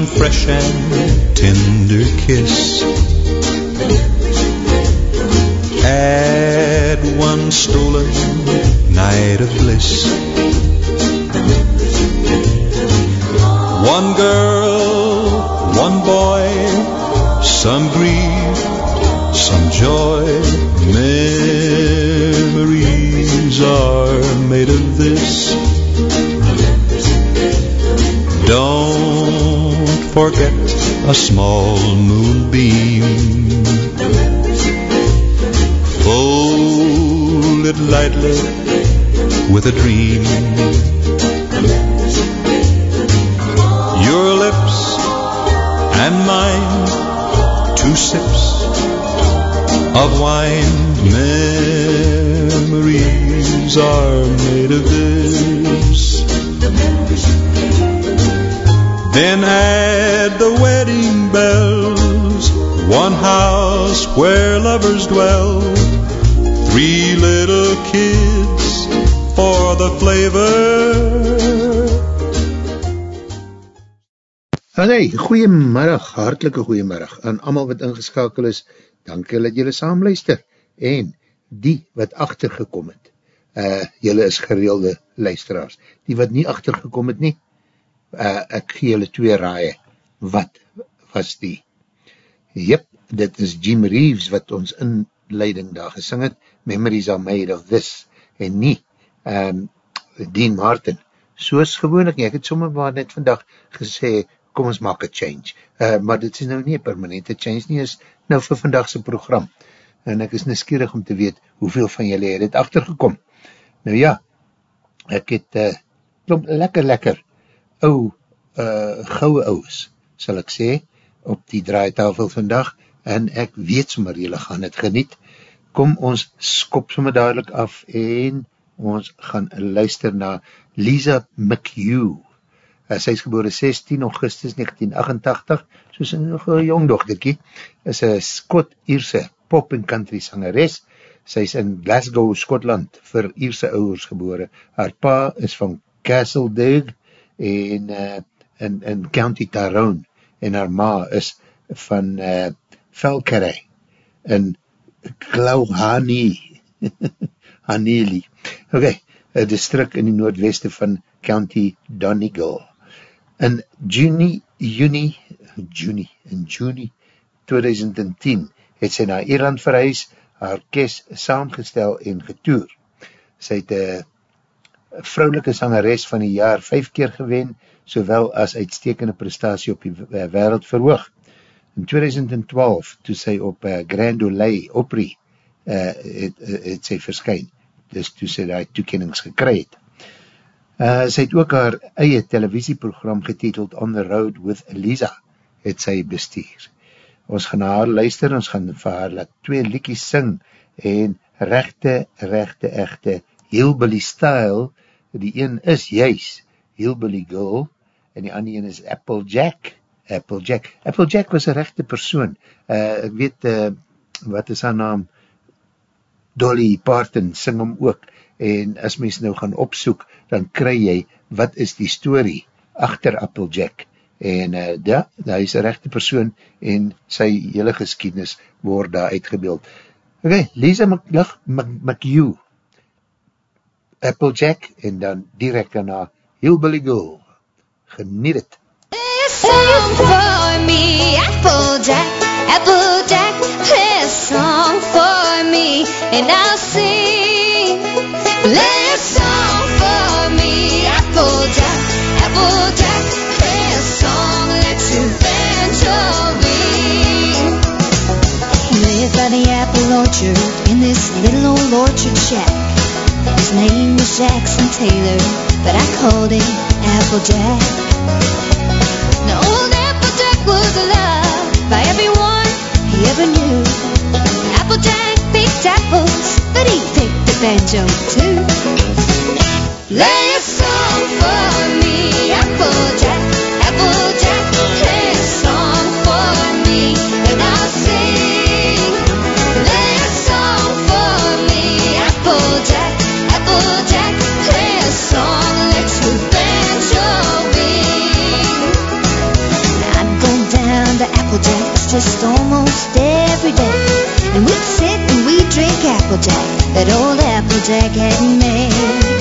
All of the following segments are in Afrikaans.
one fresh and tender kiss. Add one stolen night of bliss. One girl, one boy, some grief, some joy. Memories are made of this. Forget a small moonbeam. Fold it lightly with a dream. Your lips and mine, two sips of wine. Memories are made of this. Then add the wedding bells, one house where lovers dwell, three little kids for the flavor. Hey, goeiemiddag, hartelike goeiemiddag aan allemaal wat ingeskakel is, dankie dat jylle saamluister, en die wat achtergekom het, uh, jylle is gereelde luisteraars, die wat nie achtergekom het nie, uh, ek gee jylle twee raaie, wat was die? Jep, dit is Jim Reeves wat ons inleiding daar gesing het, Memories are made of this, en nie um, Dean Martin, soos gewoonlik nie, ek het sommer maar net vandag gesê, kom ons maak een change. Uh, maar dit is nou nie een permanente change nie, is nou vir vandagse program. En ek is neskierig om te weet, hoeveel van julle het het achtergekom. Nou ja, ek het uh, klomp lekker lekker ou, uh, gouwe ouwe, sal ek sê, op die draaitafel vandag, en ek weet sommer julle gaan het geniet. Kom ons skop sommer dadelijk af, en ons gaan luister na Lisa McHugh, Uh, sy is geboore 16 augustus 1988, soos een jong dochterkie, is een Skot-Ierse pop en country sangeres. Sy is in Glasgow, Skotland, vir Ierse ouders geboore. Haar pa is van Castledeg en uh, in, in County Tyrone en haar ma is van uh, Falcarey in Glauhani Haneli. Ok, een district in die noordweste van County Donegal. In juni, juni, juni, in juni 2010 het sy na Ierland verhuis, haar kes saamgestel en getoer. Sy het een vrouwelike sangeres van die jaar vijf keer gewen, sowel as uitstekende prestatie op die wereld verhoog. In 2012, toe sy op uh, Grand Ole Opry uh, het, uh, het sy verskyn, dus toe sy die toekennings gekry het. Uh, sy het ook haar eie televisieprogram getiteld On the Road with Elisa, het sy bestuur. Ons gaan haar luister, ons gaan vir haar laat twee liekies sing, en rechte, rechte, echte, Hillbilly Style, die een is juis Hillbilly Girl, en die ander een is Applejack, Applejack, Applejack was een rechte persoon, uh, ek weet, uh, wat is haar naam, Dolly Parton, sing hom ook, en as mens nou gaan opsoek, dan kry jy, wat is die story achter Applejack, en uh, ja, hy is een rechte persoon, en sy hele geskiednis word daar uitgebeeld. Ok, Lisa McHugh, Applejack, en dan direct daarna, Hillbilly Girl, geniet het. Sing for me, Applejack, Applejack, a song for me, and I'll sing. A song for me, Applejack, Applejack, a song, let's eventually. Live by the apple orchard in this little old orchard shack. His name was Jackson Taylor, but I called him Applejack. Now old Applejack was loved by everyone he ever knew. Applejack picked apples, but he picked the banjo too. Play a song for breakfast almost every day. And we'd sit and we'd drink Applejack that old Applejack had made.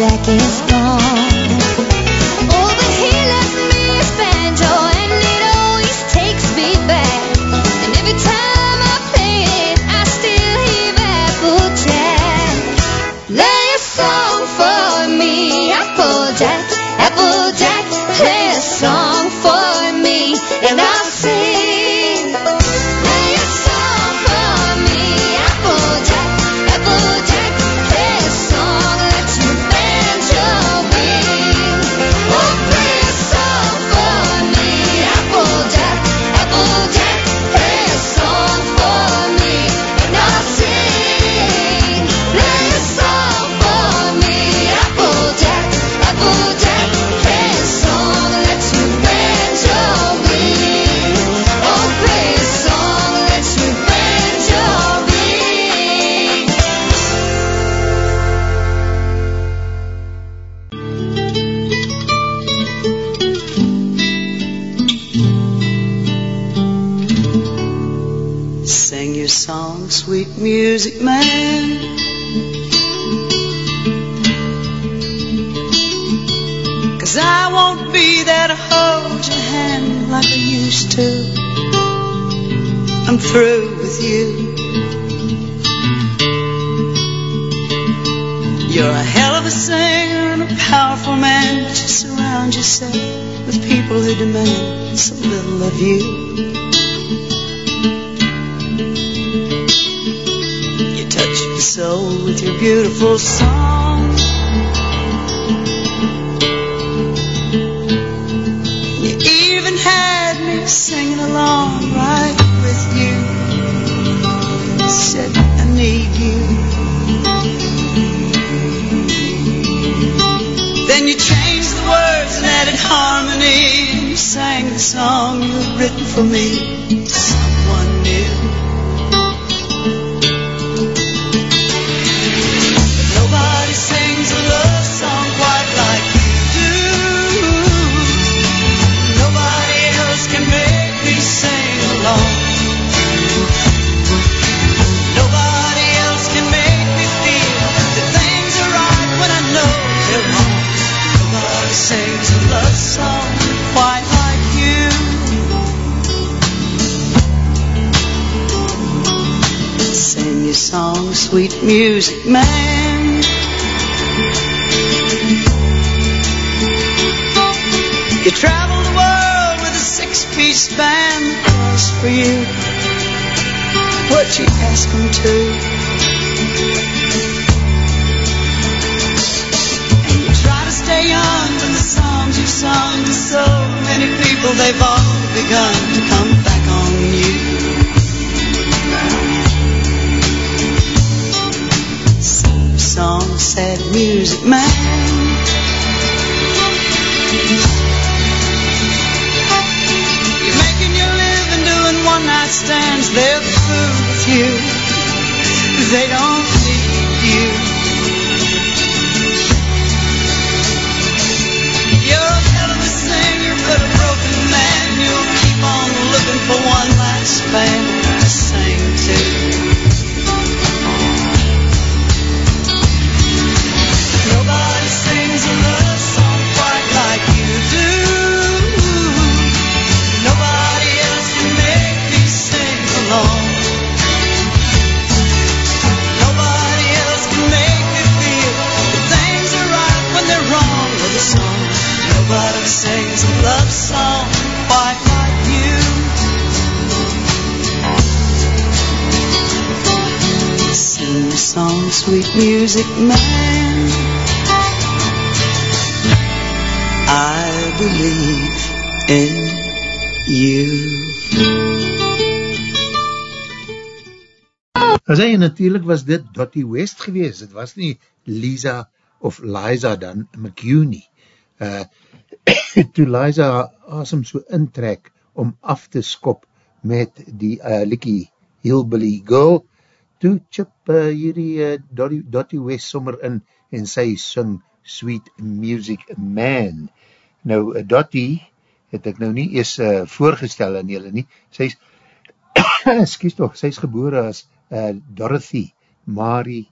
Old music man. Cause I won't be there to hold your hand like I used to. I'm through with you. You're a hell of a singer and a powerful man, but you surround yourself with people who demand so little of you. You with your beautiful song. You even had me singing along right with you. Said I need you. Then you changed the words and added harmony. You sang the song you had written for me sweet music man. You travel the world with a six-piece band that was for you. What you ask them to. And you try to stay young from the songs you've sung to so many people. They've all begun to come back on you. Sad music man. One night stands. They're through with you. They don't sweet music man. I believe in you. As hy, natuurlijk was dit Dottie West gewees, het was nie Lisa of Liza dan McHugh nie. Uh, toe Liza asem so intrek om af te skop met die uh, likkie Hillbilly Girl, toe chip uh, hierdie uh, Dottie, Dottie West sommer in en sy sing Sweet Music Man. Nou, uh, Dottie het ek nou nie eers uh, voorgestel aan julle nie, sy is, excuse toch, sy is gebore as uh, Dorothy Marie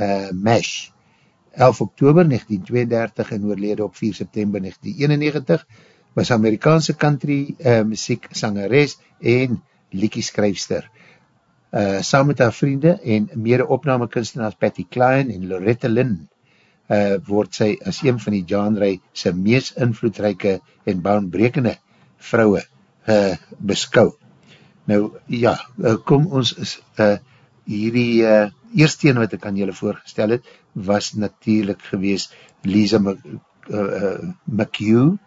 uh, Mesh, 11 oktober 1932 en oorlede op 4 september 1991, was Amerikaanse country uh, muziek sangeres en liekieskryfster. Uh, saam met haar vriende en mede opname kunstenaars Patty Klein en Loretta Lynn uh, word sy as een van die genre sy mees invloedrijke en baanbrekende vrouwe uh, beskou. Nou, ja, uh, kom ons is, uh, hierdie uh, eerste een wat ek aan julle voorgestel het, was natuurlijk gewees Lisa McHugh, uh, uh,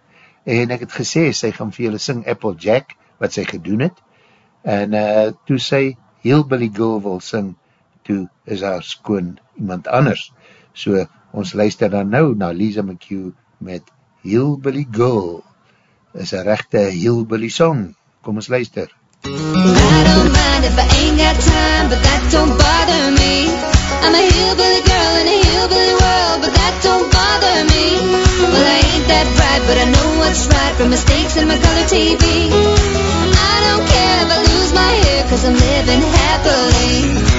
en ek het gesê, sy gaan vir julle sing Applejack, wat sy gedoen het, en uh, toe sy Hillbilly Girl wil sing, toe is haar skoon iemand anders. So, ons luister dan nou na Lisa McHugh met Hillbilly Girl. Is een rechte Hillbilly song. Kom ons luister. I don't mind if I ain't got time, but that don't bother me. I'm a hillbilly girl in a hillbilly world, but that don't bother me. Well, I ain't that bright, but I know what's right from mistakes in my color TV. My cause I'm living happily.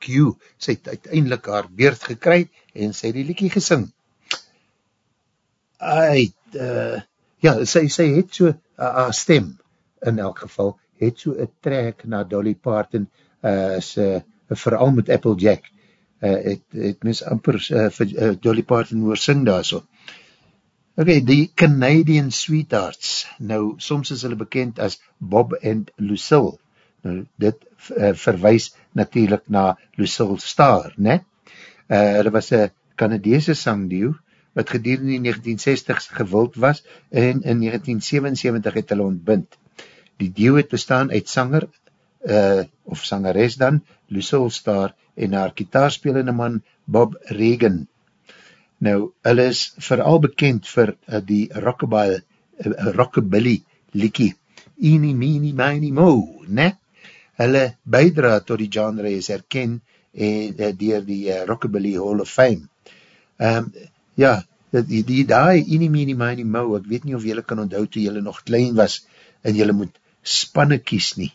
McHugh, sy het uiteindelik haar beurt gekry en sy het die liekie gesing. Hy, uh, ja, sy, sy het so, uh, haar stem, in elk geval, het so een trek na Dolly Parton, uh, sy, vooral met Applejack, uh, het, het mens amper uh, vir, uh, Dolly Parton hoor sing daar so. Ok, die Canadian Sweethearts, nou, soms is hulle bekend as Bob and Lucille, nou, dit uh, verwijs natuurlijk na Lucille Starr, ne? Uh, hulle was een Canadeese sangdeo, wat gedurende in 1960 gewild was, en in 1977 het hulle ontbind. Die deo het bestaan uit sanger, uh, of sangeres dan, Lucille Starr, en haar kitaarspelende man Bob Regan. Nou, hulle is vooral bekend vir uh, die rockabilly, uh, rockabilly liekie, Eenie, Meenie, Miny, Mo, ne? Hulle bijdra tot die genre is herken en, uh, dier die uh, Rockabilly Hall of Fame. Um, ja, die, die daai Eenie, Meenie, Miny, Mo, ek weet nie of jylle kan onthoud toe jylle nog klein was en jylle moet spanne kies nie,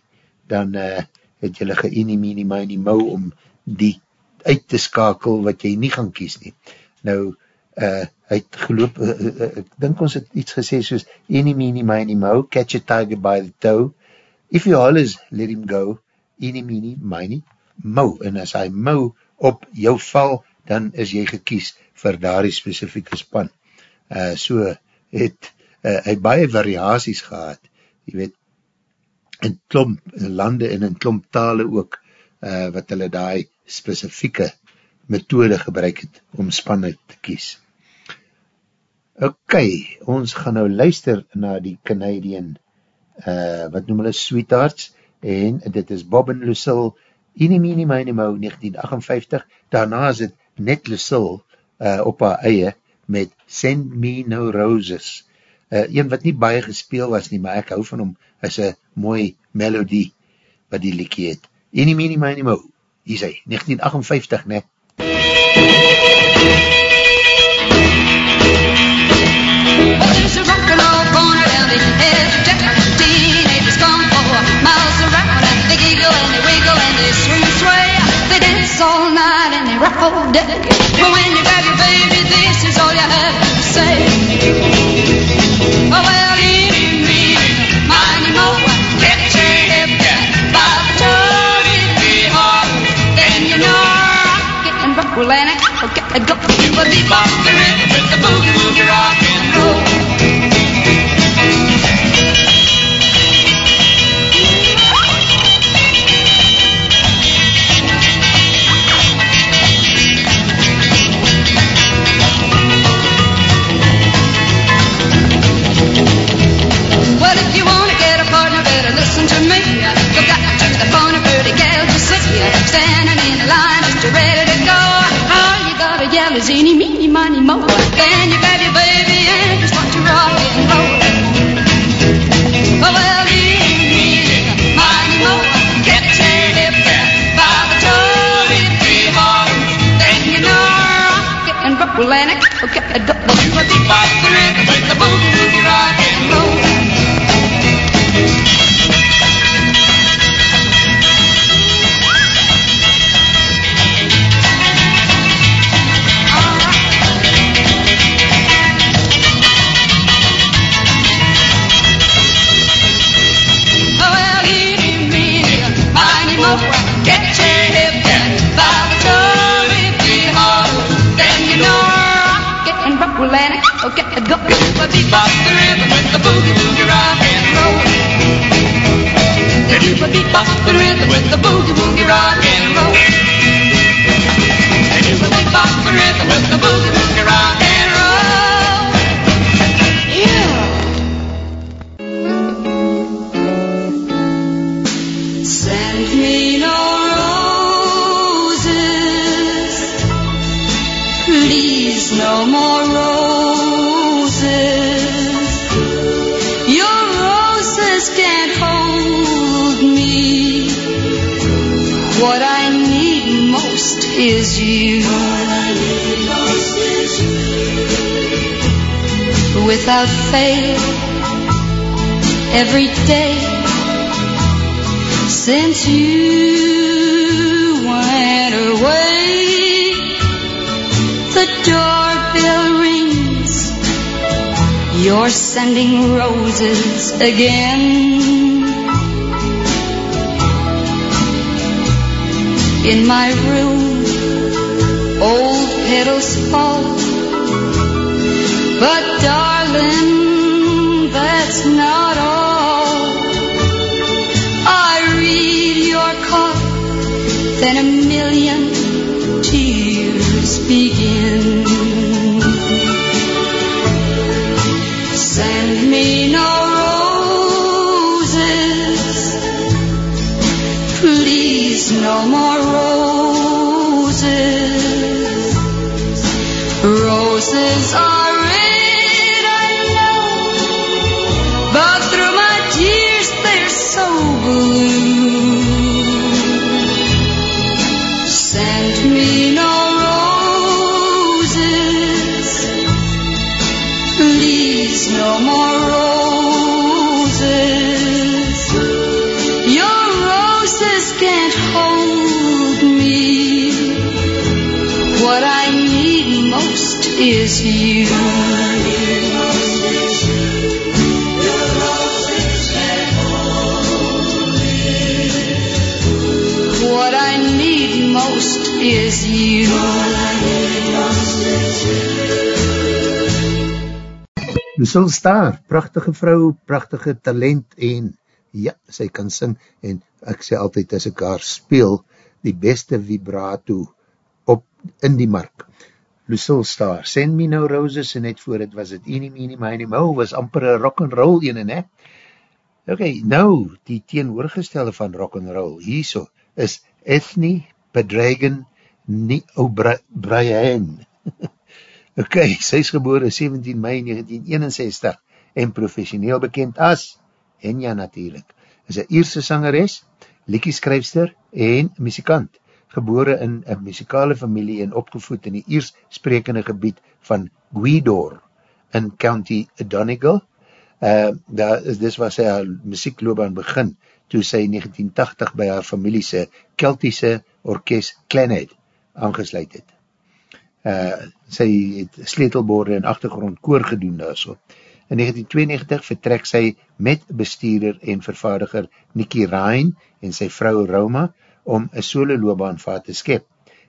dan uh, het jylle ge Eenie, Meenie, Miny, Mo om die uit te skakel wat jy nie gaan kies nie. Nou, uh, hy het geloop, uh, uh, ek dink ons het iets gesê soos, enie, menie, menie, mo, catch a tiger by the toe, if you always let him go, enie, menie, menie, mo, en as hy mo op jou val, dan is jy gekies vir daar die specifieke span. Uh, so het uh, hy baie variaties gehad, jy weet, in klomp lande en in klomp tale ook, uh, wat hulle die specifieke methode gebruik het om spanne te kies. Ok, ons gaan nou luister na die Canadian, uh, wat noem hulle, Sweethearts, en dit is Bob en Lucille, Eenie Meenie Meenie Mou, 1958, daarna is het net Lucille uh, op haar eie, met Send Me No Roses, uh, een wat nie baie gespeel was nie, maar ek hou van hom, is een mooi melodie, wat die liekie het. Eenie Meenie Meenie Mou, hier is hy, 1958, net. There's a rock and roll corner down the edge they swing and sway. They dance all night and they rock all day. But when you grab your baby, this is all you have to say. Oh well, miny, moe, get your hip by the toe you know rock and it okay, go. You bebop the rhythm with the boogie rock and roll. Is any, meeny, miny, mo. Then you grab your baby and just watch her rock and roll. Oh, well, eeny, meeny, miny, mo. Get your hip by the toe if we hard. Then you know rock and roll and it. Okay, go. You a bebop Bebop the rhythm with the boogie woogie rock and roll. Do a bebop the rhythm with the boogie woogie rock Without fail, every day since you went away, the doorbell rings. You're sending roses again. In my room, old petals fall. But darling, that's not all. I read your card million tears begin. Send me no roses, please no more Lucille Star, prachtige vrou, prachtige talent en ja, sy kan sing en ek sê altyd as ek haar speel, die beste vibrato op in die mark. Lucille Star, Send Me No Roses en net voor het was het Eenie Meenie Meenie Mo, was amper een rock'n'roll ene, ne? Ok, nou, die teenoorgestelde van rock'n'roll, hierso, is Ethnie Bedragon O'Brien. ok, sy is gebore 17 mei 1961 en professioneel bekend as, en ja natuurlijk, is een Ierse sangeres, liekieskryfster en muzikant, gebore in een muzikale familie en opgevoed in die Iers sprekende gebied van Gweedore in County Donegal. Uh, daar is, dis waar sy haar muziekloobaan begin, toe sy 1980 by haar familiese Keltiese orkest Clanhead aangesluit het. Uh, sy het sleetelborde en achtergrond koor gedoen daar so. In 1992 vertrek sy met bestuurder en vervaardiger Nikki Ryan en sy vrou Roma om een solo loopbaan vaat te skep.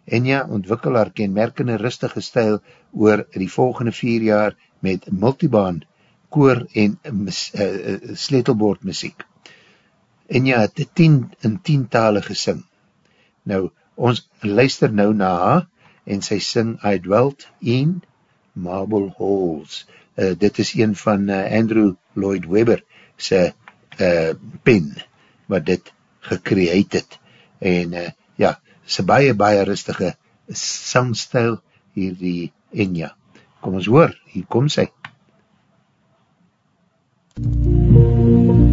Enya ontwikkel haar kenmerkende rustige stijl oor die volgende vier jaar met multibaan, koor en mis, uh, uh, sleetelbord muziek. Enya het tien, in tientale gesing. Nou, ons luister nou na haar en sy sing I Dwelt in Marble Halls. Uh, dit is een van uh, Andrew Lloyd Webber sy uh, pen wat dit gecreate het en uh, ja, sy baie, baie rustige sangstijl hier die Enya. Kom ons hoor, hier kom sy. I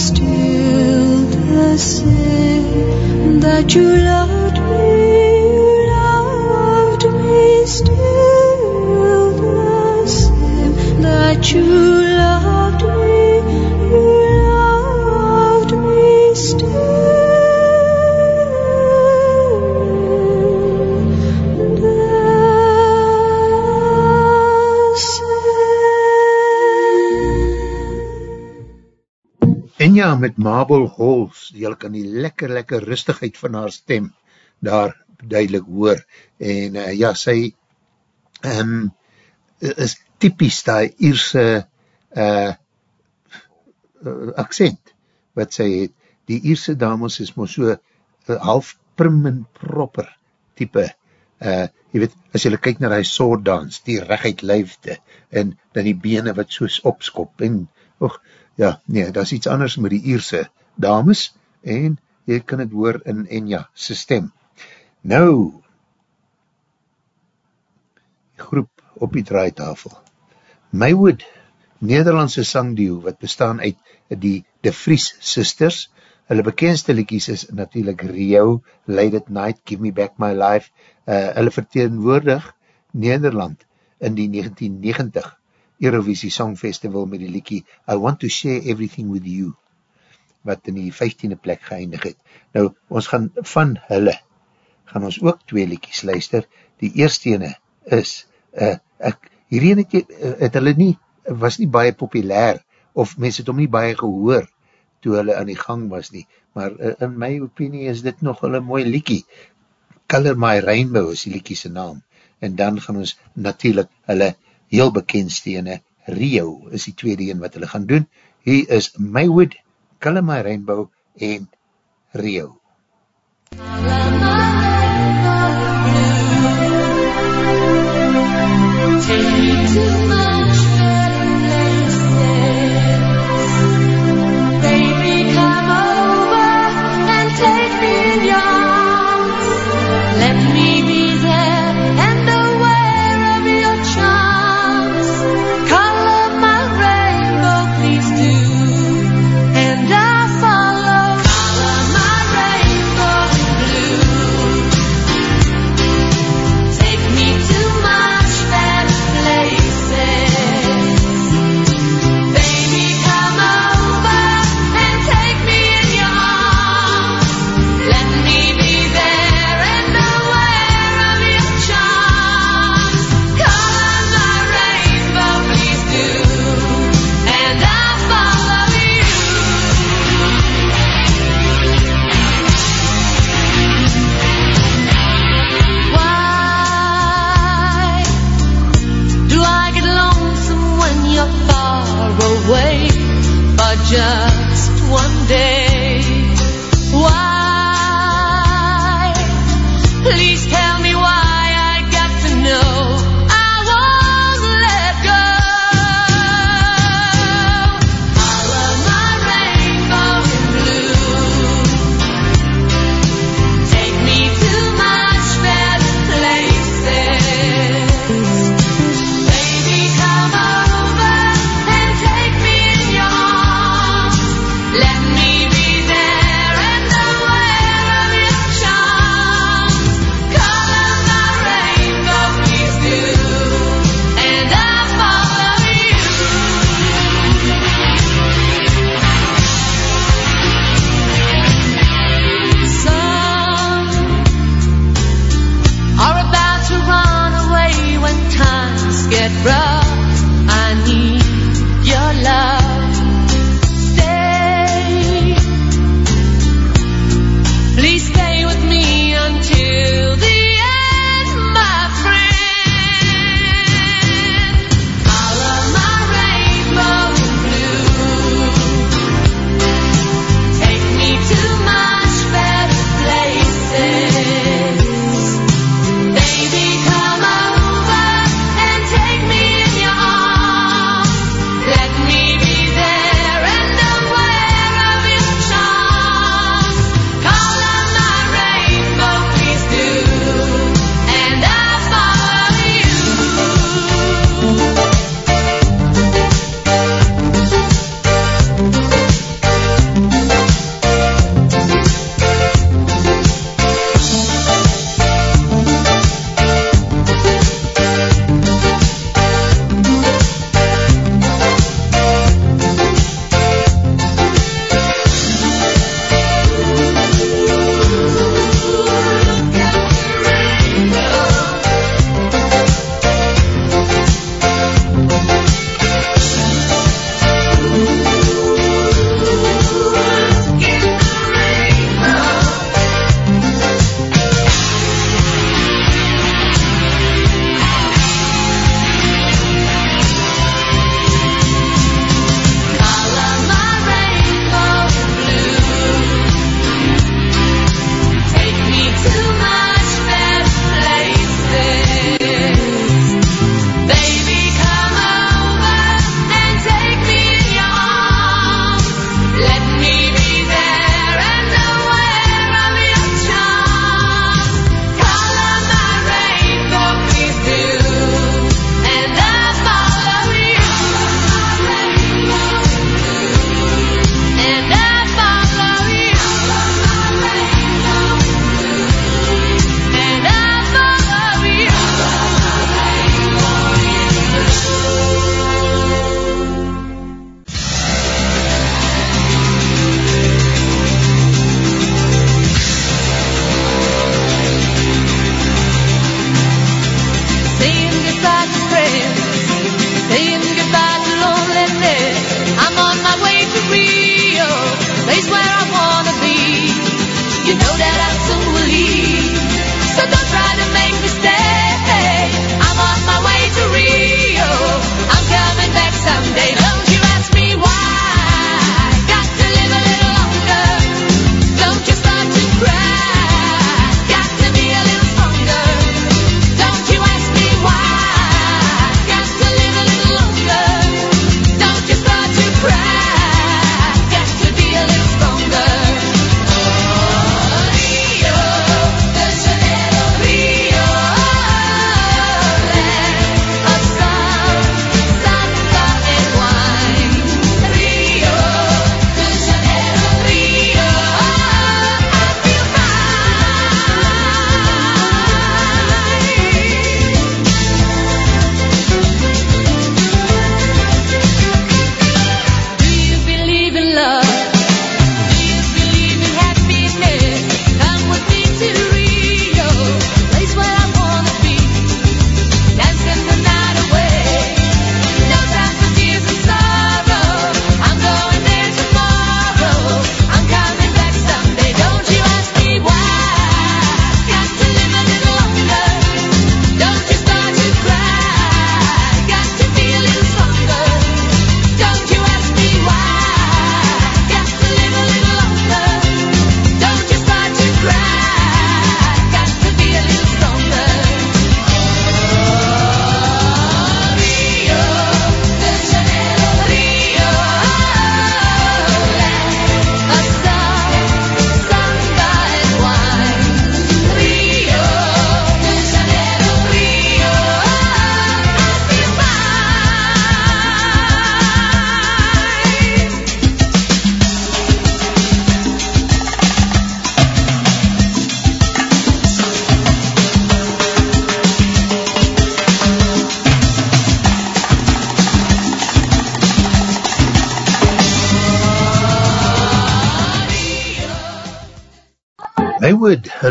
still the same, that you loved me, ja, met Mabel Halls, jy kan die lekker, lekker rustigheid van haar stem daar duidelik hoor. En uh, ja, sy um, is typisch die Ierse uh, accent wat sy het. Die Ierse dames is maar so half prim en proper type. Uh, jy weet, as jy kyk na die soordans, die rechtheid lijfde, en dan die bene wat soos opskop, en, och, ja, nee, dat is iets anders met die Ierse dames, en jy kan het hoor in Enya sy stem. Nou, groep op die draaitafel. Maywood, Nederlandse sangduo, wat bestaan uit die De Vries Sisters, hulle bekendste liedjies is natuurlijk Rio, Late at Night, Give Me Back My Life, uh, hulle verteenwoordig Nederland in die 1990 Eurovisie Song Festival met die liedjie I Want to Share Everything With You, wat in die 15e plek geëindig het. Nou, ons gaan van hulle, gaan ons ook twee liedjies luister. Die eerste ene is, uh, ek, hierheen het, uh, het hulle nie, was nie baie populair, of mense het om nie baie gehoor, toe hulle aan die gang was nie, maar uh, in my opinie is dit nog hulle mooi liekie. Color My Rainbow is die liekie sy naam, en dan gaan ons natuurlijk hulle heel bekendste ene, Rio is die tweede een wat hulle gaan doen. Hier is Maywood, My Rainbow en Rio. Baby,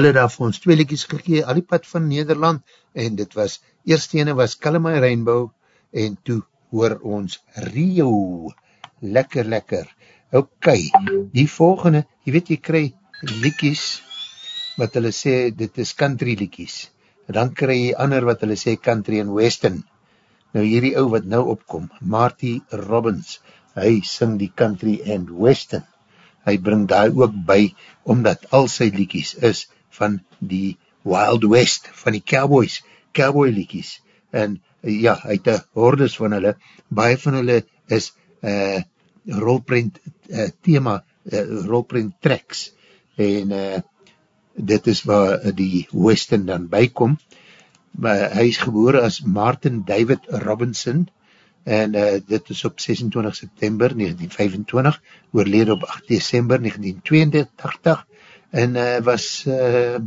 hulle daar vir ons twee liedjes gegee, al die pad van Nederland, en dit was, eerst ene was Kalamai Rainbow, en toe hoor ons Rio, lekker, lekker, ok, die volgende, jy weet, jy krij liedjes, wat hulle sê, dit is country liedjes, dan krij jy ander wat hulle sê country and western, nou hierdie ou wat nou opkom, Marty Robbins, hy sing die country and western, hy bring daar ook by, omdat al sy liekies is van die Wild West, van die Cowboys, Cowboy liekies, en ja, hy het hordes van hulle, baie van hulle is uh, rolprint uh, thema, uh, rolprint tracks, en uh, dit is waar die Western dan bykom, maar hy is geboren as Martin David Robinson, en uh, dit is op 26 september 1925, oorlede op 8 december 1982, en uh, was uh,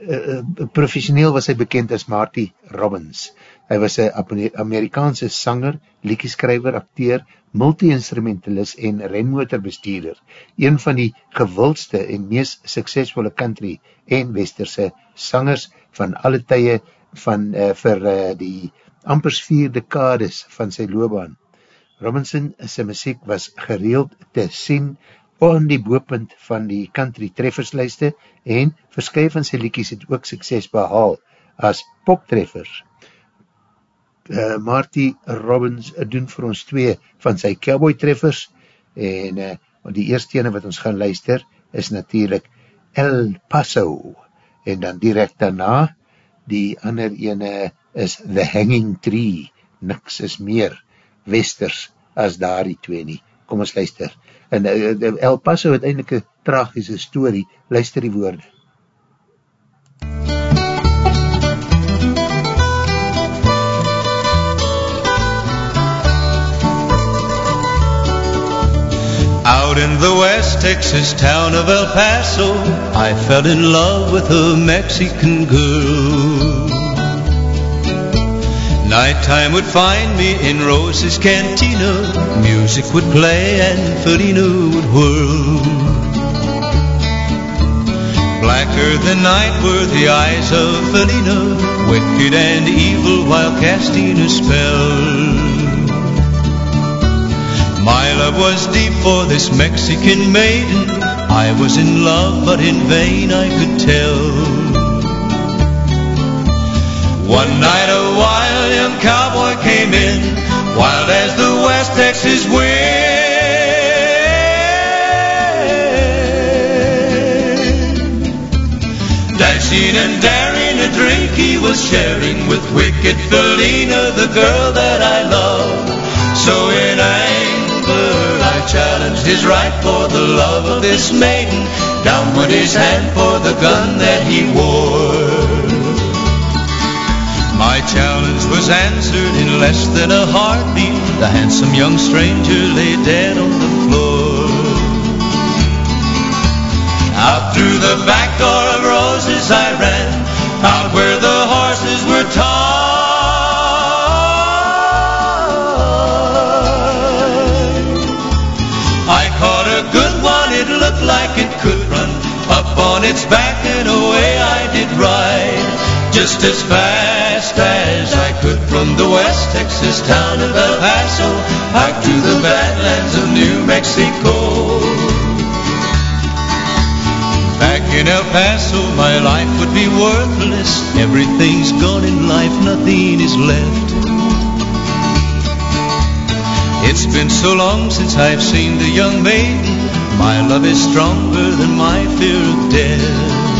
uh, professioneel was hy bekend as Marty Robbins. Hy was een Amerikaanse sanger, liedjeskrijver, acteur, multi-instrumentalist en renmotorbestuurder. Een van die gewildste en meest suksesvolle country en westerse sangers van alle tye van uh, vir uh, die ampers vier dekades van sy loopbaan. Robinson sy muziek was gereeld te sien aan die boepunt van die country trefferslijste en verskye van sy liekies het ook sukses behaal as poptreffers. Uh, Marty Robbins doen vir ons twee van sy cowboy treffers en uh, die eerste ene wat ons gaan luister is natuurlijk El Paso en dan direct daarna die ander ene is The Hanging Tree, niks is meer westers as daar die twee nie. Kom ons luister. En uh, El Paso het eindelijk een tragische story, luister die woorde. Out in the West Texas town of El Paso, I fell in love with a Mexican girl. Nighttime would find me in Rose's cantina. Music would play and Felina would whirl. Blacker than night were the eyes of Felina, wicked and evil while casting a spell. My love was deep for this Mexican maiden. I was in love, but in vain I could tell. One night a wild young cowboy came in, wild as the West Texas wind. Dashing and daring a drink he was sharing with wicked Felina, the girl that I love. So in anger I challenged his right for the love of this maiden. Down went his hand for the gun that he wore. My challenge was answered in less than a heartbeat. The handsome young stranger lay dead on the floor. Out through the back door of roses I ran, out where the horses were tied. I caught a good one, it looked like it could run up on its back and away I did ride just as fast as I could from the West Texas town of El Paso back to the badlands of New Mexico. Back in El Paso, my life would be worthless. Everything's gone in life, nothing is left. It's been so long since I've seen the young maiden. My love is stronger than my fear of death.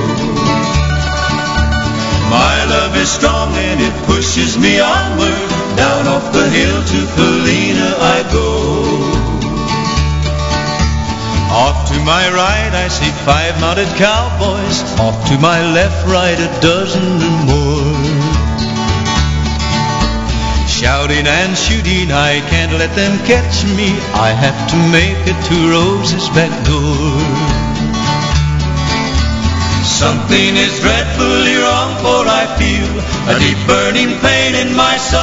My love is strong and it pushes me onward. Down off the hill to Felina I go. Off to my right I see five mounted cowboys. Off to my left, right a dozen or more. Shouting and shooting, I can't let them catch me. I have to make it to Rose's back door. Something is dreadfully wrong, for I feel a deep burning pain in my side.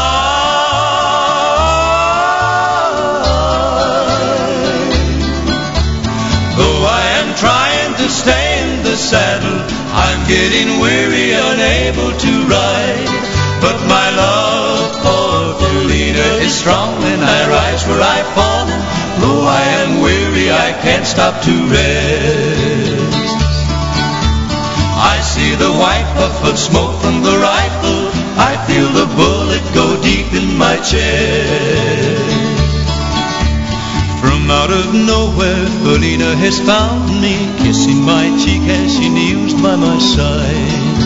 Though I am trying to stay in the saddle, I'm getting weary, unable to ride. But my love for Felina is strong, and I rise where I've fallen. Though I am weary, I can't stop to rest. See the white puff of smoke from the rifle. I feel the bullet go deep in my chest. From out of nowhere, Felina has found me, kissing my cheek as she kneels by my side.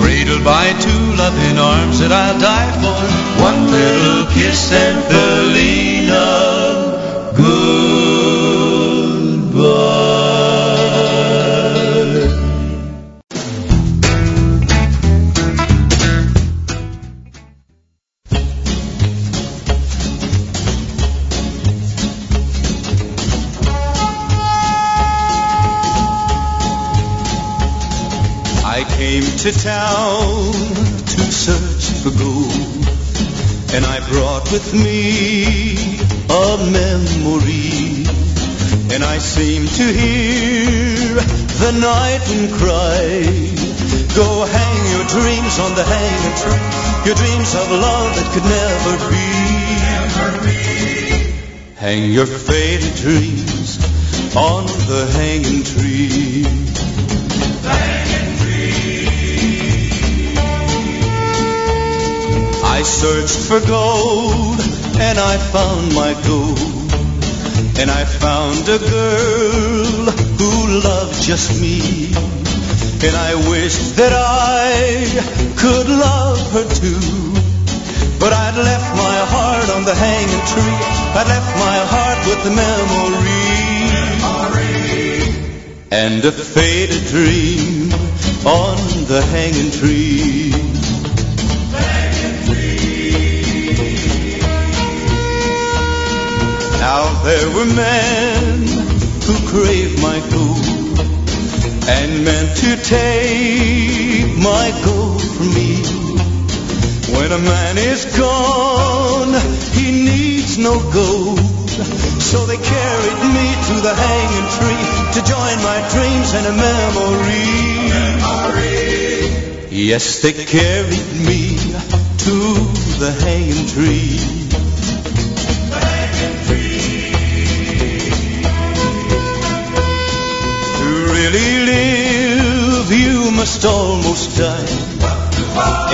Cradled by two loving arms that I'll die for. One little kiss and Felina, goodbye. To town to search for gold, and I brought with me a memory. And I seem to hear the night wind cry, Go hang your dreams on the hanging tree, your dreams of love that could never be. Hang your faded dreams on the hanging tree. I searched for gold and I found my gold. And I found a girl who loved just me. And I wished that I could love her too. But I'd left my heart on the hanging tree. I'd left my heart with the memory. And a faded dream on the hanging tree. Now there were men who craved my gold and meant to take my gold from me. When a man is gone, he needs no gold. So they carried me to the hanging tree to join my dreams and a memory. Yes, they carried me to the hanging tree. Must almost die.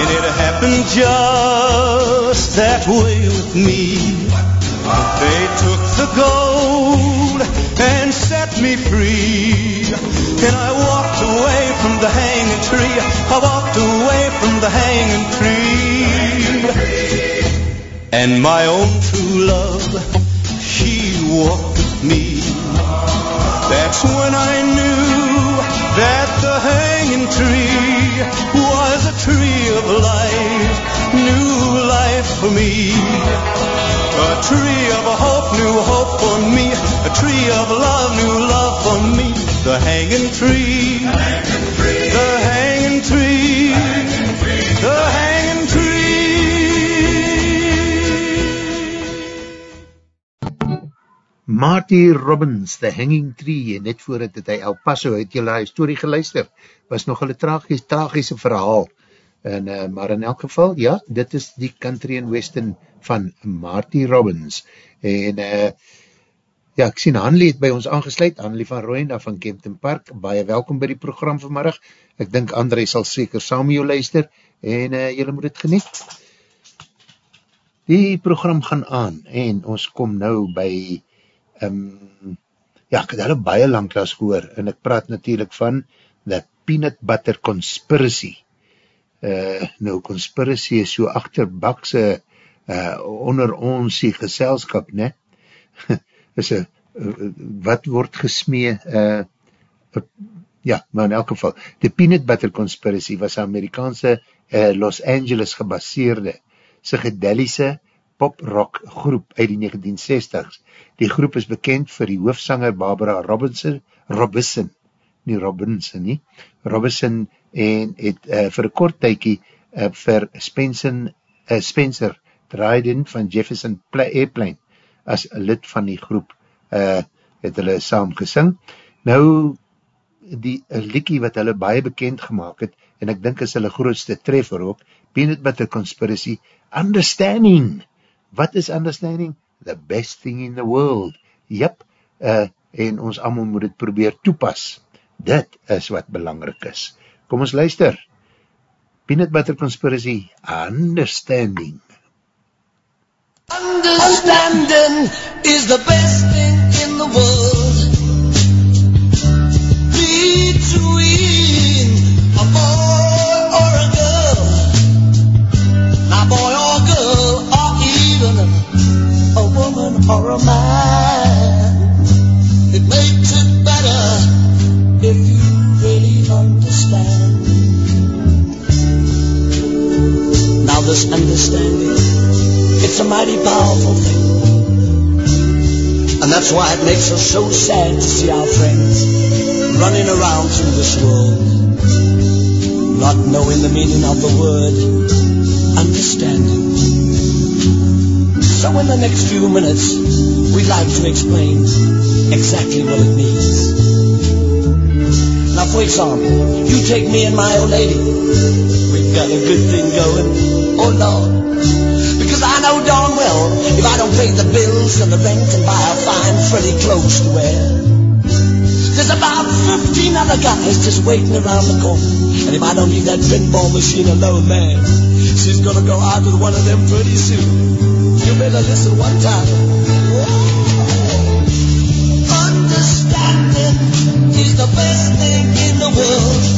And it happened just that way with me. They took the gold and set me free. And I walked away from the hanging tree. I walked away from the hanging tree. And my own true love, she walked with me. That's when I knew life, new life for me. A tree of hope, new hope for me. A tree of love, new love for me. The hanging tree, the hanging tree, the hanging tree. Marty Robbins, The Hanging Tree, en net voordat het hy El Paso, het julle hy story geluister, was nog een tragies, tragiese verhaal, en, uh, maar in elk geval, ja, dit is die country and western van Marty Robbins, en uh, ja, ek sien Hanlie het by ons aangesluit, Hanlie van Rooienda van Kempton Park, baie welkom by die program vanmiddag, ek dink André sal seker saam met jou luister, en uh, julle moet het geniet. Die program gaan aan, en ons kom nou by um, ja, ek het hulle baie lang klas gehoor, en ek praat natuurlijk van The Peanut Butter Conspiracy. Uh, nou, conspiracy is so achterbakse uh, onder ons die geselskap, ne? is een wat word gesmee, uh, uh, ja, maar in elk geval, The Peanut Butter Conspiracy was Amerikaanse uh, Los Angeles gebaseerde psychedelische pop-rock groep uit die 1960s. Die groep is bekend vir die hoofsanger Barbara Robinson, Robinson, nie Robinson nie, Robinson en het uh, vir kort tykie uh, vir Spencer, uh, Spencer Dryden van Jefferson Airplane as lid van die groep uh, het hulle saam gesing. Nou, die liekie wat hulle baie bekend gemaakt het, en ek dink is hulle grootste treffer ook, Peanut Butter Conspiracy, Understanding. Wat is Understanding? The best thing in the world. Jep, uh, en ons allemaal moet het probeer toepas. Dit is wat belangrijk is. Kom ons luister. Peanut Butter Conspiracy, Understanding. Understanding is the best thing in the world. Between a boy or a girl, a boy or girl, or even a woman or a man. This understanding it's a mighty powerful thing. And that's why it makes us so sad to see our friends running around through this world, not knowing the meaning of the word understanding. So in the next few minutes, we'd like to explain exactly what it means. Now, for example, you take me and my old lady. Got a good thing going. Oh, Lord. Because I know darn well if I don't pay the bills and the rent and buy a fine Freddy clothes to wear, there's about 15 other guys just waiting around the corner. And if I don't leave that pinball machine alone, man, she's gonna go out with one of them pretty soon. You better listen one time. Understanding is the best thing in the world.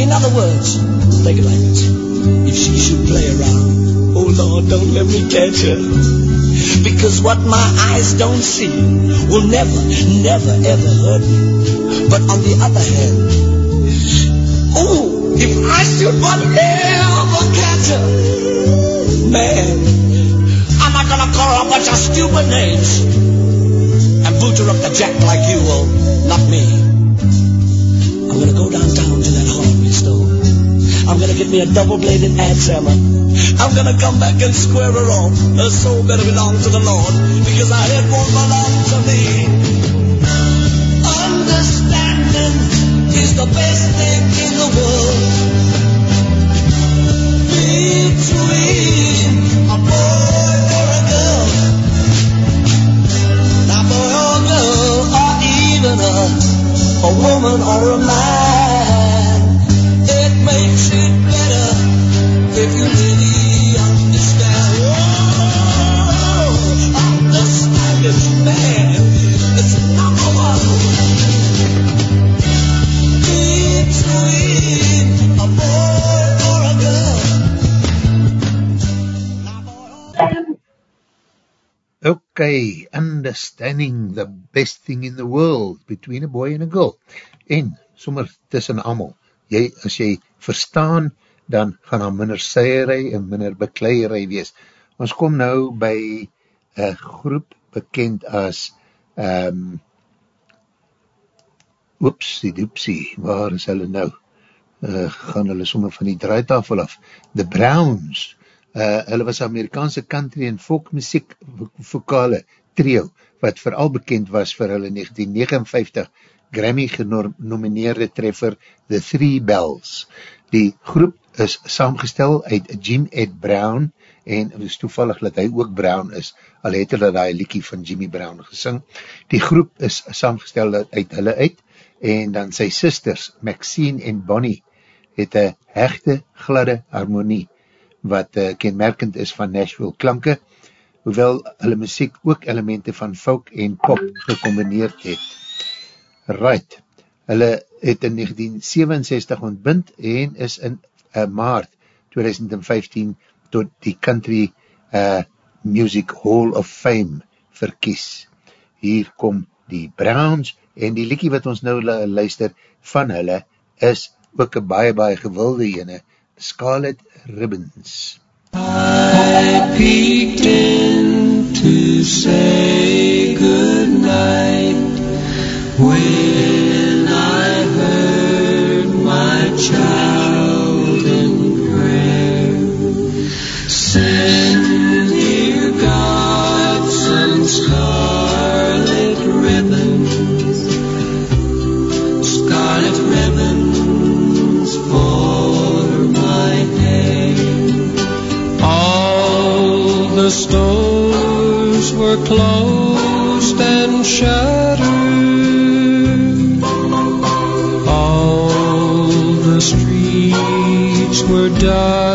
In other words, take it like this. If she should play around, oh Lord, don't let me catch her. Because what my eyes don't see will never, never, ever hurt me. But on the other hand, oh, if I should ever catch her, man, I'm not gonna call her a bunch of stupid names and boot her up the jack like you will, not me. I'm gonna go downtown I'm gonna get me a double-bladed axe hammer. I'm gonna come back and square her off. Her soul better belong to the Lord because her head won't belong to me. Understanding is the best thing in the world. Between a boy or a girl, a boy or girl, or even a, a woman or a man. Okay, understanding the best thing in the world between a boy and a girl. En, sommer tussen allemaal, jy, as jy verstaan, dan gaan daar minder seierij en minder bekleierij wees. Ons kom nou by een groep bekend as um, oepsie doepsie, waar is hulle nou? Uh, gaan hulle sommer van die draaitafel af. The Browns, uh, hulle was Amerikaanse country en folk muziek vokale trio, wat vooral bekend was vir hulle 1959 Grammy genomineerde treffer The Three Bells. Die groep is saamgestel uit Jim Ed Brown en het is toevallig dat hy ook Brown is, al het hulle die liekie van Jimmy Brown gesing. Die groep is saamgestel uit hulle uit en dan sy sisters Maxine en Bonnie het een hechte gladde harmonie wat uh, kenmerkend is van Nashville klanke, hoewel hulle muziek ook elemente van folk en pop gecombineerd het. Right, hulle het in 1967 ontbind en is in uh, maart 2015 tot die Country uh, Music Hall of Fame verkies. Hier kom die Browns en die liekie wat ons nou luister van hulle is ook een baie baie gewilde ene, Scarlet Ribbons. I peeked in to say good night when the stores were closed and shuttered all the streets were dark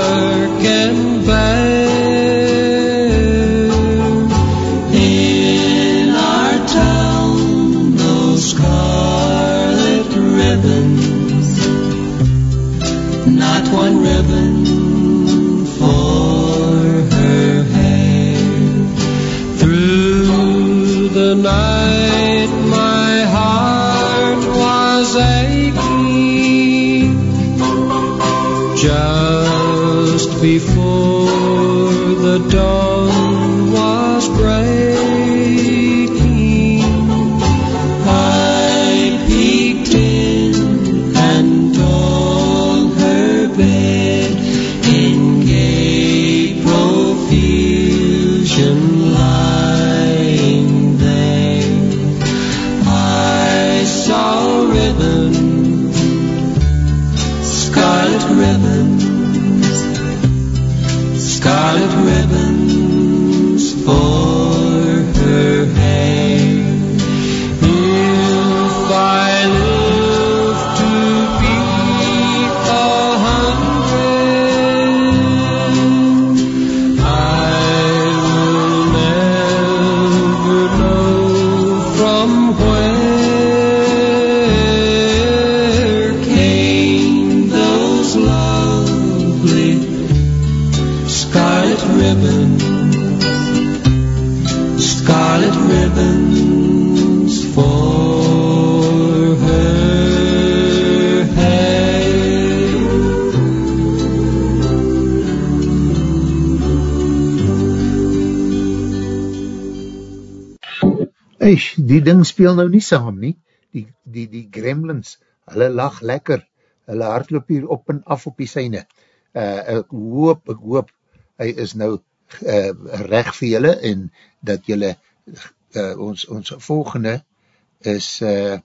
speel nou nie saam nie, die, die, die gremlins, hulle lag lekker, hulle hardloop hier op en af op die syne, uh, ek hoop, ek hoop, hy is nou uh, recht vir julle, en dat julle, uh, ons, ons volgende is, uh,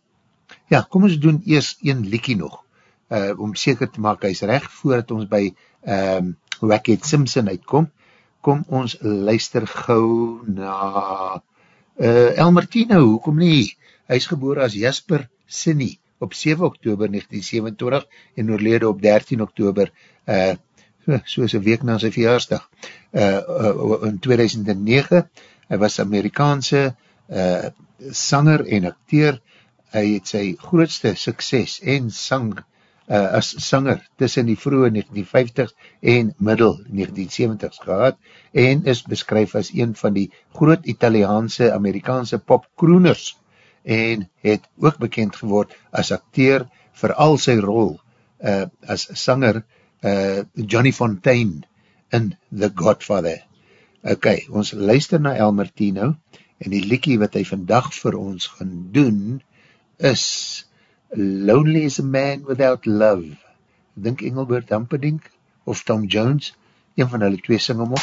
ja, kom ons doen eers een liekie nog, uh, om seker te maak, hy is recht voordat ons by um, Wackhead Simpson uitkom, kom ons luister gauw na uh, El Martino, hoekom nie? Hy is geboor as Jasper Sinny op 7 oktober 1927 en oorlede op 13 oktober uh, soos een week na sy verjaarsdag. Uh, uh, in 2009, hy was Amerikaanse uh, sanger en acteur, hy het sy grootste sukses en sang uh, as sanger tussen die vroege 1950s en middel 1970s gehad en is beskryf as een van die groot Italiaanse Amerikaanse popkrooners en het ook bekend geword as acteur vir al sy rol uh, as sanger uh, Johnny Fontaine in The Godfather. Ok, ons luister na El Martino en die liekie wat hy vandag vir ons gaan doen is Lonely is a Man Without Love. Dink Engelbert Humperdinck of Tom Jones, een van hulle twee sing om op.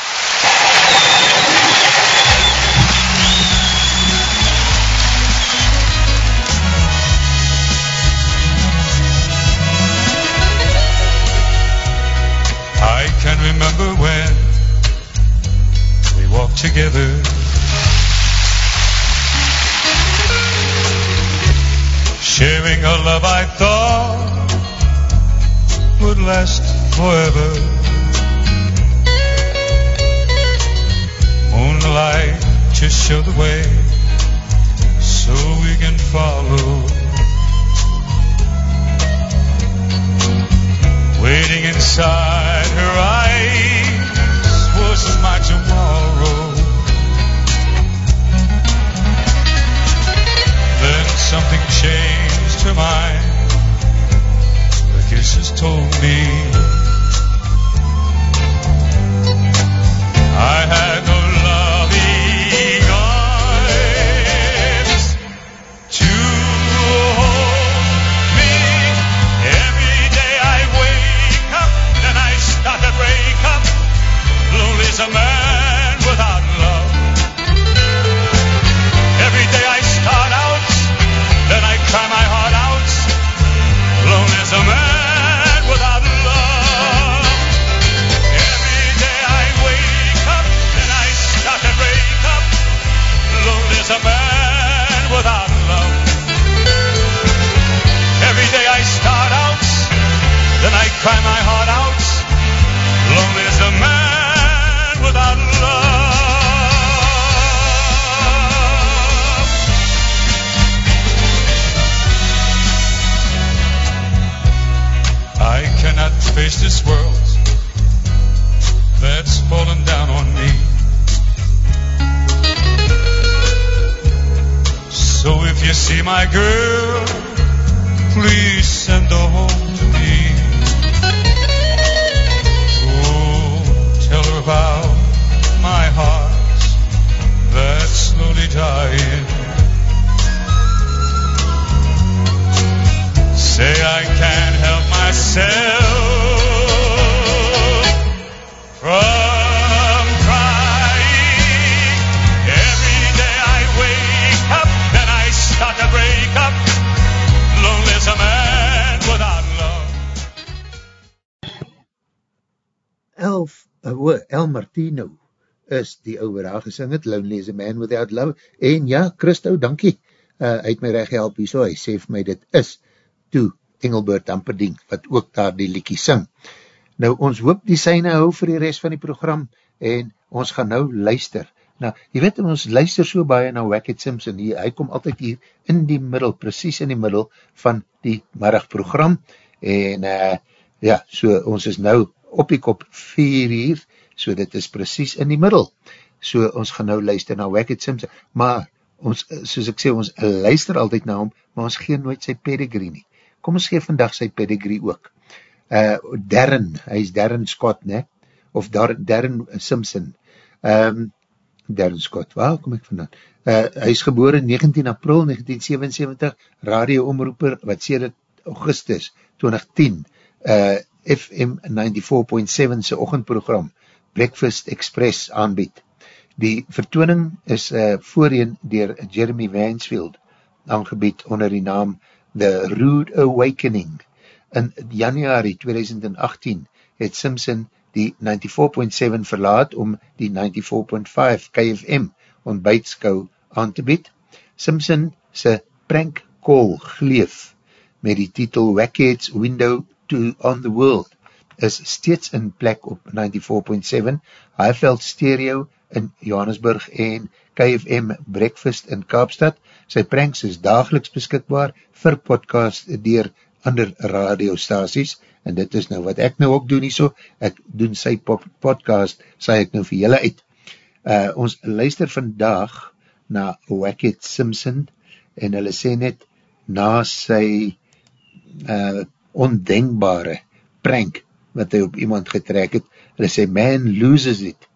remember when we walked together. Sharing a love I thought would last forever. Moonlight just show the way so we can follow. Waiting inside her eyes was my tomorrow. Then something changed her mind. Her kisses told me I had is die ouwe daar gesing het, Lonely as a Man Without Love, en ja, Christo, dankie, uh, hy het my recht gehelp hier so, hy sê vir my, dit is toe Engelbert Amperding, wat ook daar die liekie sing. Nou, ons hoop die syne hou vir die rest van die program, en ons gaan nou luister. Nou, jy weet, ons luister so baie na Wackett Simpson, hy, hy kom altyd hier in die middel, precies in die middel van die middagprogram, en uh, ja, so ons is nou op die kop 4 uur, so dit is precies in die middel. So ons gaan nou luister na Wackett Simpson, maar ons, soos ek sê, ons luister altyd na hom, maar ons gee nooit sy pedigree nie. Kom ons gee vandag sy pedigree ook. Uh, Darren, hy is Darren Scott, ne? Of Dar Darren Simpson. Um, Darren Scott, waar kom ek vandaan? Uh, hy is geboren 19 april 1977, radioomroeper, wat sê dit augustus 2010, uh, FM 94.7 sy ochendprogram, Breakfast Express aanbied. Die vertooning is uh, voorheen dier Jeremy Vansfield aangebied onder die naam The Rude Awakening. In januari 2018 het Simpson die 94.7 verlaat om die 94.5 KFM ontbijtskou aan te bied. Simpson sy prank call gleef met die titel Wackhead's Window to on the World is steeds in plek op 94.7, Highveld Stereo in Johannesburg en KFM Breakfast in Kaapstad. Sy pranks is dageliks beskikbaar vir podcast dier ander radiostaties en dit is nou wat ek nou ook doen nie so, ek doen sy podcast, sê ek nou vir julle uit. Uh, ons luister vandag na Wackett Simpson en hulle sê net na sy uh, ondenkbare prank wat hy op iemand getrek het, hulle sê man loses it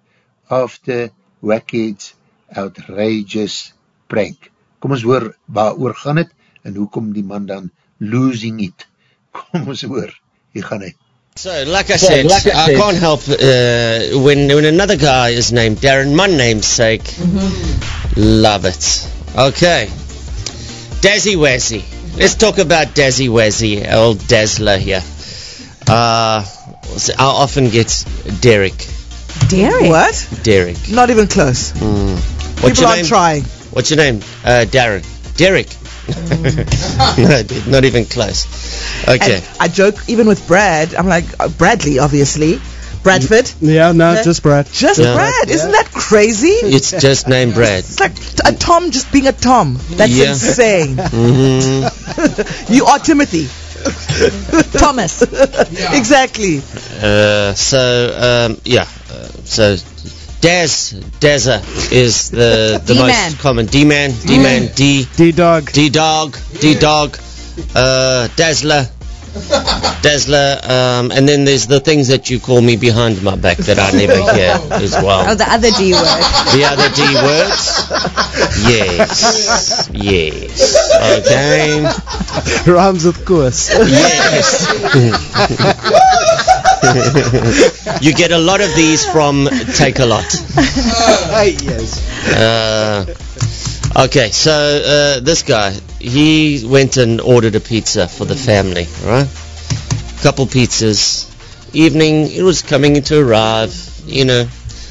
after Wackett's outrageous prank. Kom ons hoor waar oor gaan het en hoe kom die man dan losing it. Kom ons hoor, hier gaan hy. So, like I said, like I, I can't help uh, when when another guy is named Darren, my namesake. Love it. Okay, Dazzy Wazzy. Let's talk about Dazzy Wazzy, old Dazzler here. Uh, I often get Derek. Derek. What? Derek. Not even close. Mm. What's People your aren't name? trying. What's your name? Uh, Darren. Derek. no, not even close. Okay. And I joke even with Brad. I'm like uh, Bradley, obviously. Bradford. Yeah, no, Yeah. just Brad. Just Yeah. Brad. Isn't that crazy? It's just named Brad. It's like a Tom just being a Tom. That's Yeah. insane. hmm you are Timothy. Thomas. exactly. Uh, so um, yeah, uh, so Daz Dazza is the the D-man. most common D man D man D D dog. D dog D dog uh, Dazzler Dazzler um, and then there's the things that you call me behind my back that I never hear as well. Oh, the other D word. The other D words? Yes. Yes. Okay. Rhymes with course. Yes. you get a lot of these from Take a Lot. yes. Uh, Okay, so uh, this guy, he went and ordered a pizza for the family, right? Couple pizzas. Evening, it was coming to arrive, you know.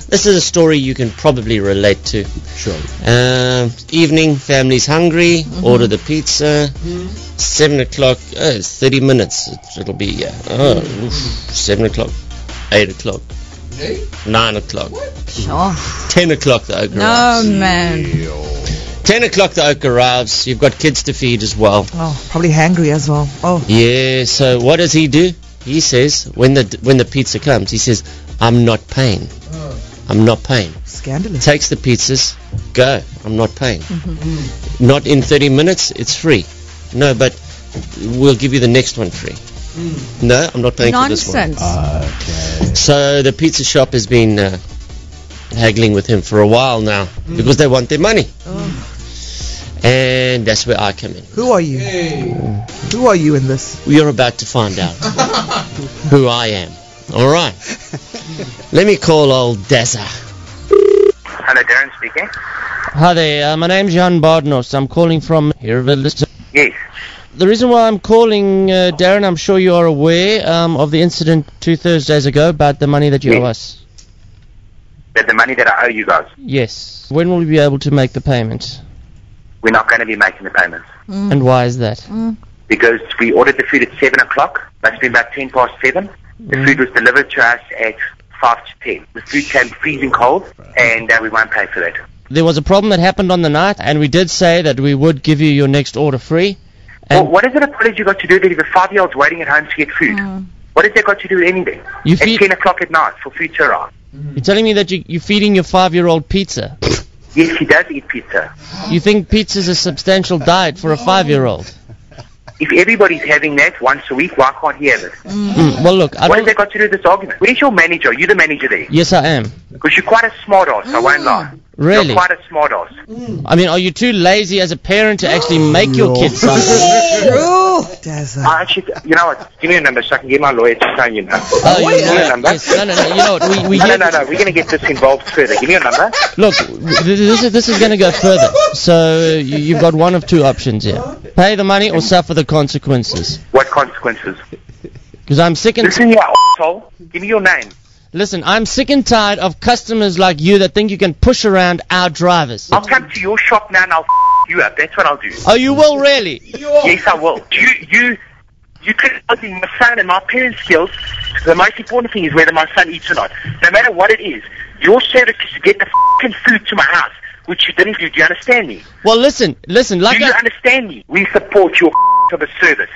This is a story you can probably relate to. Sure. Uh, evening, family's hungry, mm-hmm. order the pizza. Mm-hmm. 7 o'clock, oh, it's 30 minutes, it'll be, yeah. Oh, mm. 7 o'clock, 8 o'clock, 9 o'clock. What? Sure. 10 o'clock, the ogre. No, man. 10 o'clock the oak arrives. You've got kids to feed as well. Oh, probably hungry as well. Oh. Yeah, so what does he do? He says, when the when the pizza comes, he says, I'm not paying. Oh. I'm not paying. Scandalous. Takes the pizzas, go. I'm not paying. Mm-hmm. Not in 30 minutes, it's free. No, but we'll give you the next one free. Mm. No, I'm not paying Nonsense. for this one. Okay. So the pizza shop has been uh, haggling with him for a while now mm. because they want their money. Oh. And that's where I come in. Who are you? Who are you in this? We are about to find out who I am. All right. Let me call old Dazza. Hello, Darren speaking. Hi there, uh, my name's Jan Bardnos. I'm calling from Herville. Yes. The reason why I'm calling, uh, Darren, I'm sure you are aware um, of the incident two Thursdays ago about the money that you Yes. owe us. That the money that I owe you guys, Yes. When will we be able to make the payment? We're not going to be making the payments mm. And why is that? Mm. because we ordered the food at seven o'clock. That's been about ten past seven. The mm. food was delivered to us at five to ten. The food came freezing cold, and uh, we won't pay for that. There was a problem that happened on the night, and we did say that we would give you your next order free. Well, And what has an apology got to do with if a five-year-old's waiting at home to get food? What has that got to do with anything? You at ten o'clock at night for food to arrive. you're telling me that you, you're feeding your five-year-old pizza. Yes, he does eat pizza. You think pizza's a substantial diet for a five-year-old? If everybody's having that once a week, why can't he have it? Mm, mm well, look, I What has don't. got to do with this argument? Where's your manager? Are you the manager there? Yes, I am. Because you're quite a smart ass, I won't mm. lie. Really? You're quite a smart ass. Mm. I mean, are you too lazy as a parent to actually make your kids something? True. Dazza. I actually, you know what? Give me a number so I can get my lawyer to sign you now. Oh, you Give me a know, number. yes, no, no, no. You know what? We, we no, no, no, no. We're going to get this involved further. Give me a number. Look, this is this is going to go further. So you've got one of two options here: pay the money or suffer the consequences. What consequences? Because I'm sick and Listen, you asshole. Give me your name. listen, I'm sick and tired of customers like you that think you can push around our drivers. I'll come to your shop now and I'll f- you up. That's what I'll do. Oh, you will really? Yes, I will. You, you, you criticizing my son and my parents' skills. The most important thing is whether my son eats or not. No matter what it is, your service is to get the f***ing food to my house, which you didn't do. Do you understand me? Well, listen, listen. Like do you I, understand me? We support your of a service,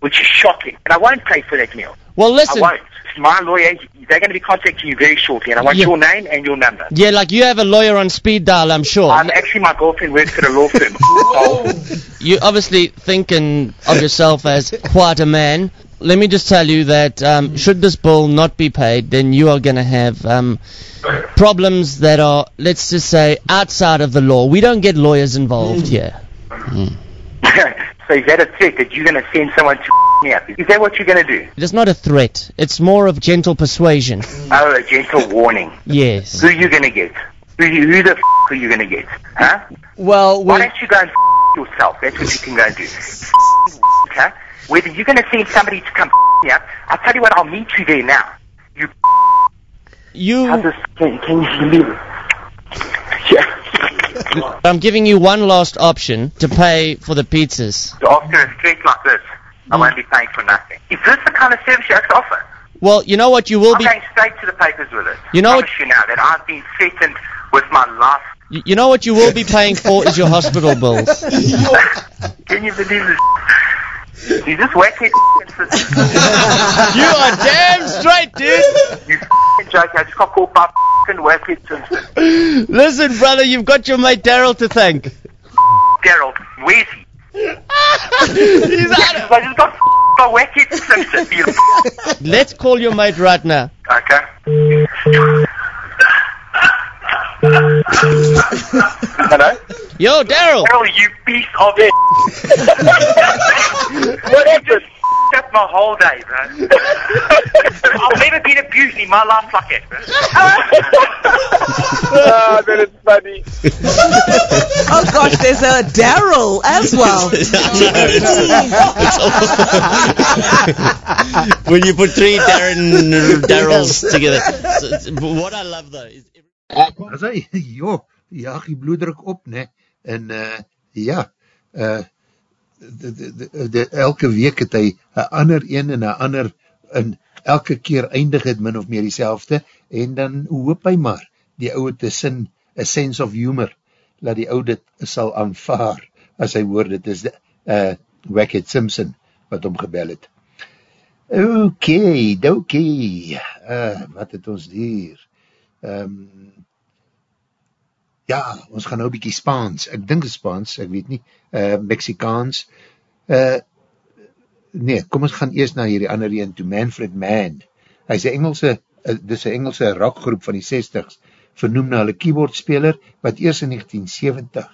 which is shocking. And I won't pay for that meal. well, listen. I won't. My lawyer, they're going to be contacting you very shortly, and I want Yeah. your name and your number. Yeah, like you have a lawyer on speed dial, I'm sure. I'm actually, my girlfriend works at a law firm. Oh, you obviously thinking of yourself as quite a man. Let me just tell you that um, should this bill not be paid, then you are going to have um, problems that are, let's just say, outside of the law. We don't get lawyers involved here. so is that a threat that you're going to send someone to me up? Is that what you're going to do? It's not a threat. It's more of gentle persuasion. Oh, a gentle warning. Yes. Who are you going to get? Who, you, who the f- are you going to get? Huh? Well, Why don't you go and f- yourself? That's what you can go and do. Huh? Whether you're going to send somebody to come up, I'll tell you what, I'll meet you there now. You. Can, can you believe it? I'm giving you one last option to pay for the pizzas. After a streak like this, I won't be paying for nothing. Is this the kind of service you actually offer? Well, you know what you will I'm be. going straight to the papers with it. You know I what- you now that I've been threatened with my life. You you know what you will be paying for is your hospital bills. Can you believe this? You just whack it. you are damn straight, dude. You f***ing joke. I just got called by f***ing whack it Simpson. Listen, brother, you've got your mate Daryl to thank. Gerald, where's he? He's out I just got f***ed by whack it Simpson. Let's call your mate right now. Okay. Hello? Yo, Daryl. Daryl, you piece of it. what happened? That's my whole day, bro. I've never been abused in my life like it, bro. Ah, that is funny. oh gosh, there's a Daryl as well. when you put three Darren Daryls together. So, what I love though is As hy, joh, jaag die bloeddruk op, ne, en, uh, ja, uh, de, de, de, de, elke week het hy een ander een en een ander, en elke keer eindig het min of meer diezelfde, en dan hoop hy maar, die ouwe te sin, a sense of humor, dat die ouwe dit sal aanvaar, as hy hoor, dit is de, uh, Wackhead Simpson, wat hom gebel het. Ok, ok, uh, wat het ons hier? Um, ja, ons gaan nou bykie Spaans, ek dink is Spaans, ek weet nie, uh, Mexikaans, uh, nee, kom ons gaan eerst na hierdie ander een, to Manfred Mann, hy is een Engelse, uh, dis een Engelse rockgroep van die 60s, vernoem na hulle keyboardspeler, wat eers in 1970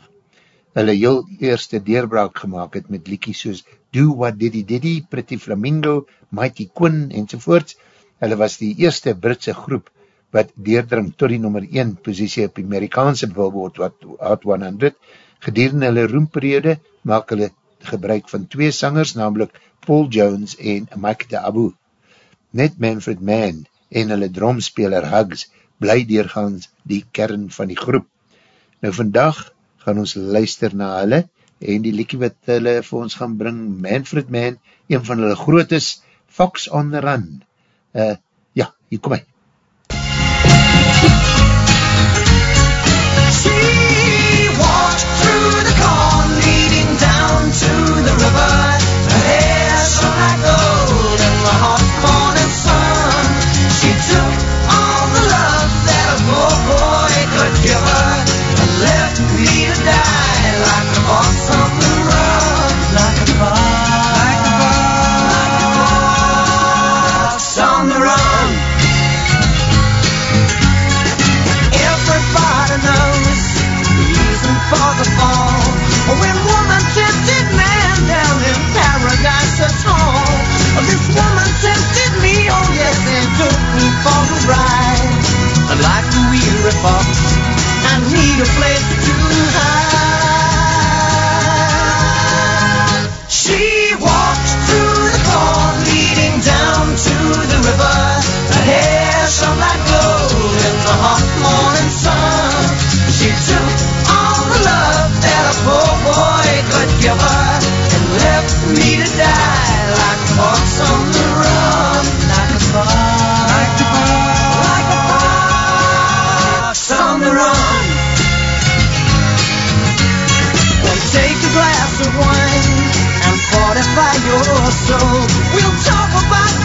hulle heel eerste deurbraak gemaakt het met liekies soos Do What Diddy Diddy, Pretty Flamingo, Mighty Quinn enzovoorts. Hulle was die eerste Britse groep wat deurdring tot die nummer 1 positie op die Amerikaanse Billboard Hot 100. Gedurende hulle roemperiode maak hulle gebruik van twee sangers, namelijk Paul Jones en Mike de Abu. Net Manfred Mann en hulle dromspeler Hugs bly deurgaans die kern van die groep. Nou vandag gaan ons luister na hulle en die liekie wat hulle vir ons gaan bring, Manfred Mann, een van hulle grootes, Fox on the Run. Uh, ja, hier kom hy. She walked through the corn leading down to the river. Weary fox, I need a place to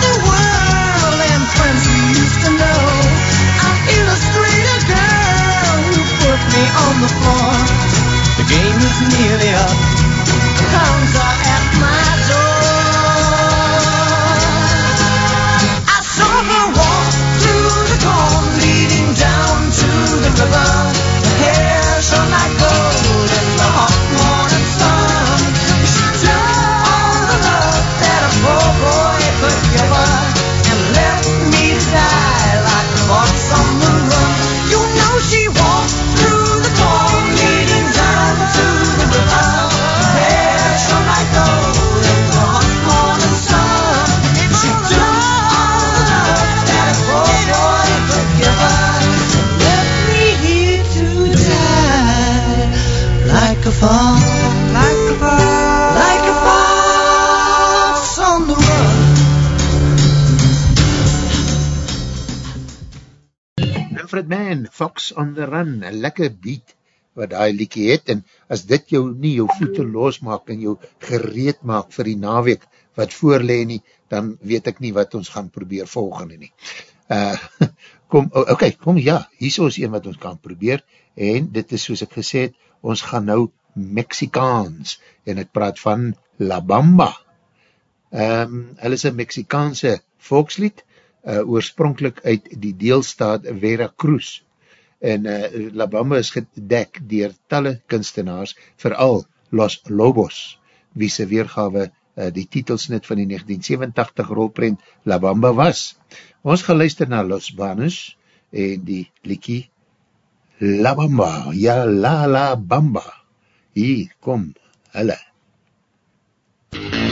The world and friends we used to know I illustrated. The game is nearly up. The hounds Fox on the Run, een lekker beat wat die liekie het, en as dit jou nie jou voete losmaak en jou gereed maak vir die naweek wat voorlee nie, dan weet ek nie wat ons gaan probeer volgende nie. Uh, kom, oh, ok, kom ja, hier is een wat ons kan probeer, en dit is soos ek gesê het, ons gaan nou Mexikaans, en ek praat van La Bamba. Um, hulle is een Mexikaanse volkslied, uh, oorspronkelijk uit die deelstaat Veracruz. En uh, La Bamba is gedek dier talle kunstenaars, vooral Los Lobos, wie sy weergawe uh, die titelsnit van die 1987 rolprent La Bamba was. Ons gaan luister na Los Banos en die liekie La Bamba, ja La La Bamba. Hier, kom, hulle. Para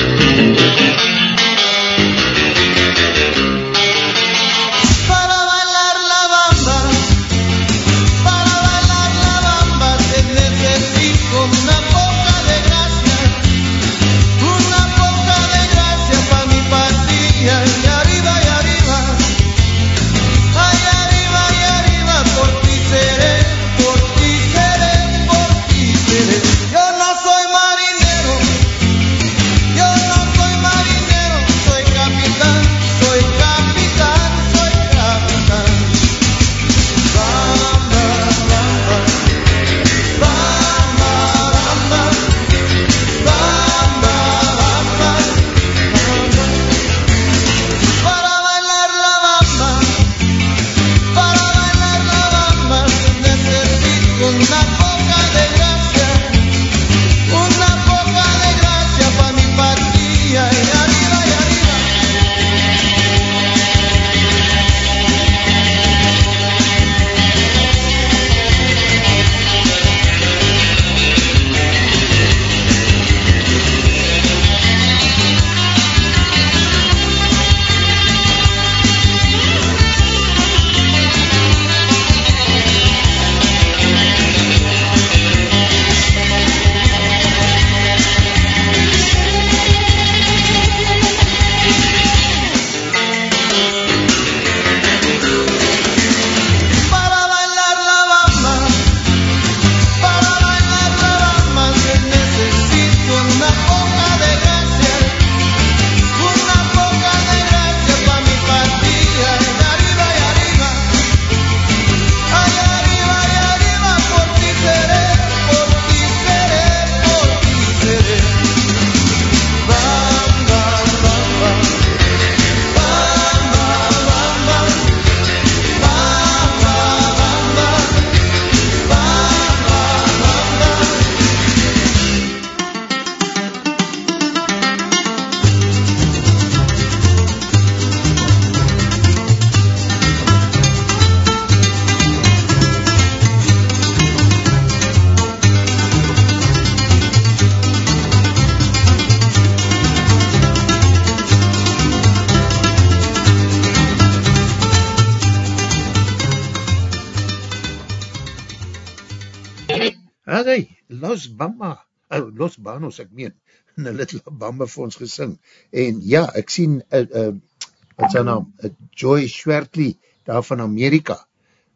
oh, Los Banos, ek meen, en hulle het La Bamba vir ons gesing. En ja, ek sien, uh, uh, wat sy naam, uh, Joy Schwertley, daar van Amerika,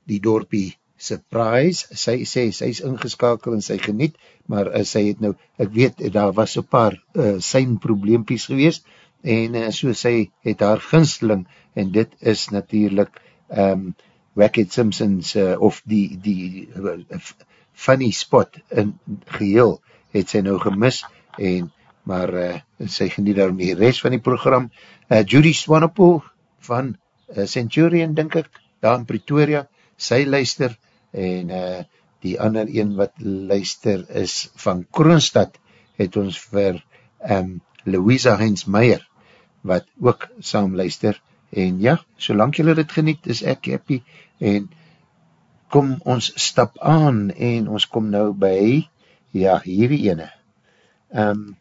die dorpie Surprise, sy sê, sy is ingeskakel en sy geniet, maar uh, sy het nou, ek weet, daar was een paar uh, sein probleempies gewees, en uh, so sy het haar ginsteling, en dit is natuurlijk um, Wackett Simpsons, uh, of die, die uh, funny spot in geheel het sy nou gemis en maar uh, sy geniet daarom die rest van die program. Uh, Judy Swanepoel van uh, Centurion, denk ek, daar in Pretoria, sy luister en uh, die ander een wat luister is van Kroonstad, het ons vir um, Louisa Heinz Meyer, wat ook saam luister en ja, solank julle dit geniet, is ek happy en kom ons stap aan en ons kom nou by, ja, hierdie ene. Um,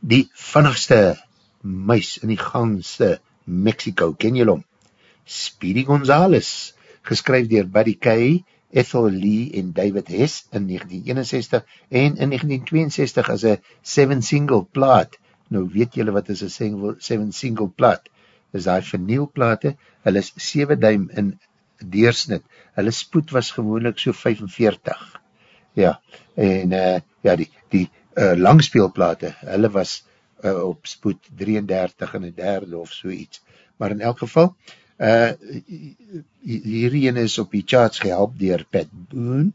die vannigste muis in die gangste Mexico, ken jy hom? Speedy Gonzales, geskryf dier Buddy Kay Ethel Lee en David Hess in 1961 en in 1962 as een seven single plaat. Nou weet julle wat is een single, seven single plaat? Is die vernielplate, hulle is 7 duim in deursnit. Hulle spoed was gewoonlik so 45. Ja, en uh, ja, die, die uh, langspeelplate, hulle was uh, op spoed 33 en een derde of so iets. Maar in elk geval, uh, hierheen is op die charts gehelp dier Pat Boone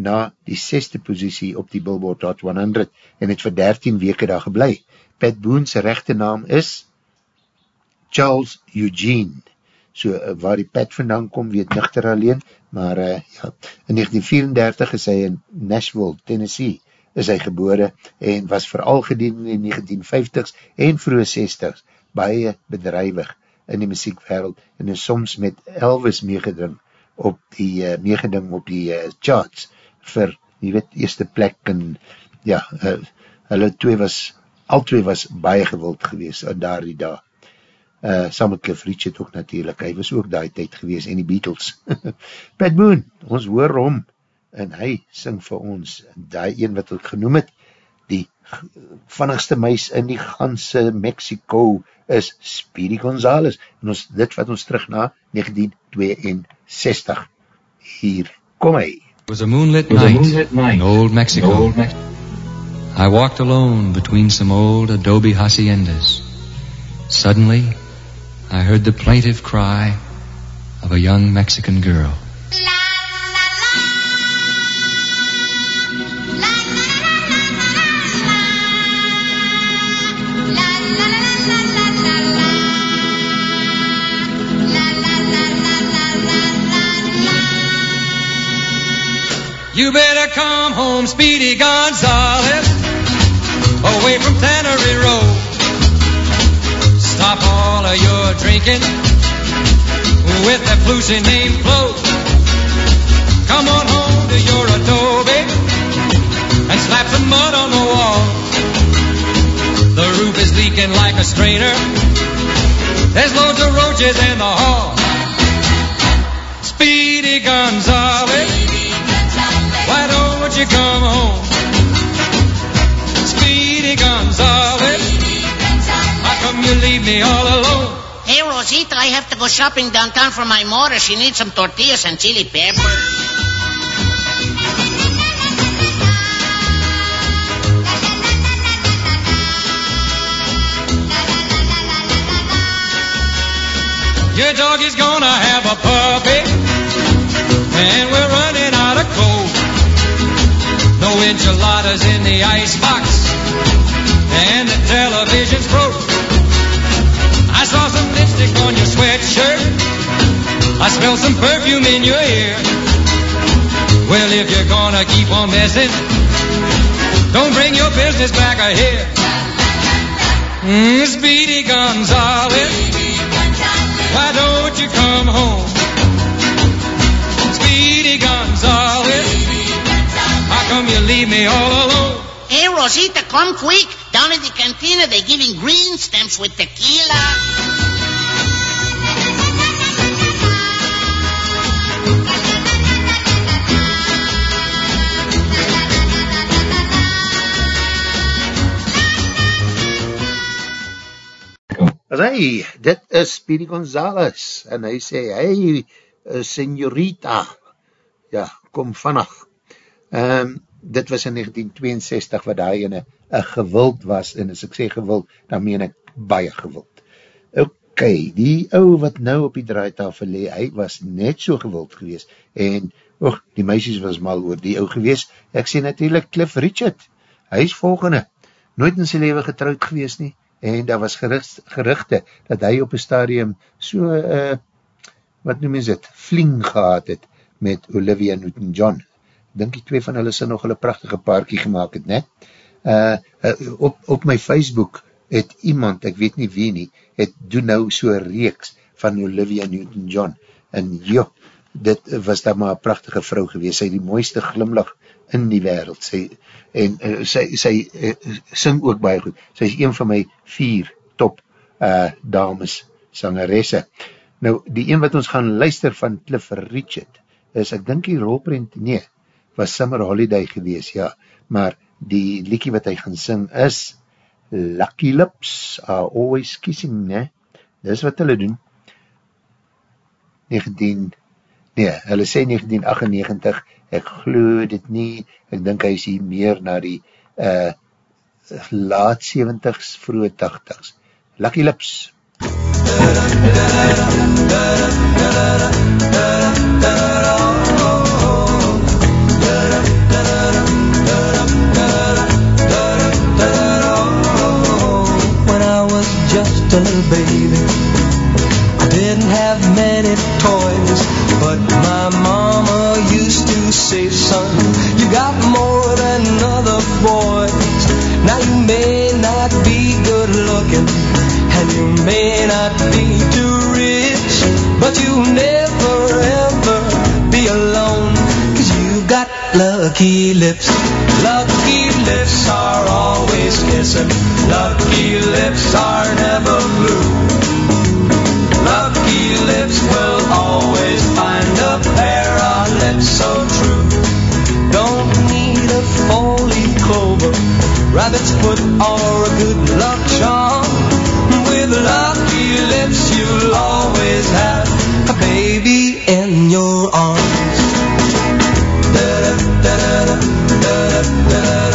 na die seste positie op die Billboard Hot 100 en het vir 13 weke daar geblei. Pat Boone's rechte naam is Charles Eugene. So waar die Pat vandaan kom, weet nichter alleen, maar uh, ja, in 1934 is hy in Nashville, Tennessee, is hy gebore en was vooral gedien in die 1950s en vroege 60s baie bedrijwig in die muziekwereld en is soms met Elvis meegedring op die uh, meegeding op die uh, charts vir, jy weet, eerste plek en ja, uh, hulle twee was, al twee was baie gewild gewees in daar die dag. Uh, saam met Cliff Richard ook natuurlijk, hy was ook die tijd gewees en die Beatles. Pat Boone, ons hoor om en hy sing vir ons die een wat ek genoem het die vannigste muis in die ganse Mexico is Speedy Gonzales en ons, dit wat ons terug na 1962 hier kom hy It was a moonlit, night, a moonlit night in old Mexico. Old Me I walked alone between some old adobe haciendas. Suddenly, I heard the plaintive cry of a young Mexican girl. La You better come home, Speedy Gonzales, Stop all of your drinking with that flusy name Flo. Come on home to your adobe and slap some mud on the wall. The roof is leaking like a strainer. There's loads of roaches in the hall. Speedy Gonzales. Why don't you come home? Speedy Gonzales. Come you leave me all alone? Hey, Rosita, I have to go shopping downtown for my mother. She needs some tortillas and chili pepper. Your dog is gonna have a puppy, and we're running out of coal. No enchiladas in the icebox, and the television's broke. Lipstick on your sweatshirt. I smell some perfume in your ear. Well, if you're gonna keep on messing, don't bring your business back here. Mm, Speedy Gonzales, why don't you come home? Speedy Gonzales, how come you leave me all alone? Hey, Rosita, come quick. Down at the cantina, they're giving green stamps with tequila. Hy, dit is Speedy Gonzales, en hy sê, hey, uh, senorita, ja, kom vannig. Um, dit was in 1962 wat hy in een gewild was, en as ek sê gewild, dan meen ek baie gewild. Ok, die ou wat nou op die draaitafel lee, hy was net so gewild gewees, en, och, die meisjes was mal oor die ou gewees, ek sê natuurlijk Cliff Richard, hy is volgende, nooit in sy leven getrouwd gewees nie, en daar was gericht, gerichte dat hy op een stadium so, uh, wat noem is het, fling gehad het met Olivia Newton-John. Dink die twee van hulle sy nog hulle prachtige paarkie gemaakt het, net. Uh, uh, op, op my Facebook het iemand, ek weet nie wie nie, het doen nou so reeks van Olivia Newton-John. En joh, dit was daar maar een prachtige vrou gewees, sy die mooiste glimlach in die wereld. Sy, en uh, sy, sy uh, sing ook baie goed. Sy is een van my vier top uh, dames sangeresse. Nou, die een wat ons gaan luister van Clifford Richard is, ek dink die rolprint, nee, was Summer Holiday gewees, ja, maar die liekie wat hy gaan sing is Lucky Lips are always kissing, ne? Dis wat hulle doen. 19, nee, hulle sê 1998, ek glo dit nie, ek dink hy hier meer na die uh, laat 70s, vroege 80s. Lucky Lips. When I was just a baby, I didn't have many to say, son, you got more than other boys. Now you may not be good looking, and you may not be too rich, but you never ever be alone, cause you got lucky lips. Lucky lips are always kissing, lucky lips are never blue. Lucky lips will always find a pair lips so true. Don't need a four-leaf clover, rabbit's foot or a good luck charm. With lucky lips you'll always have a baby in your arms. Oh,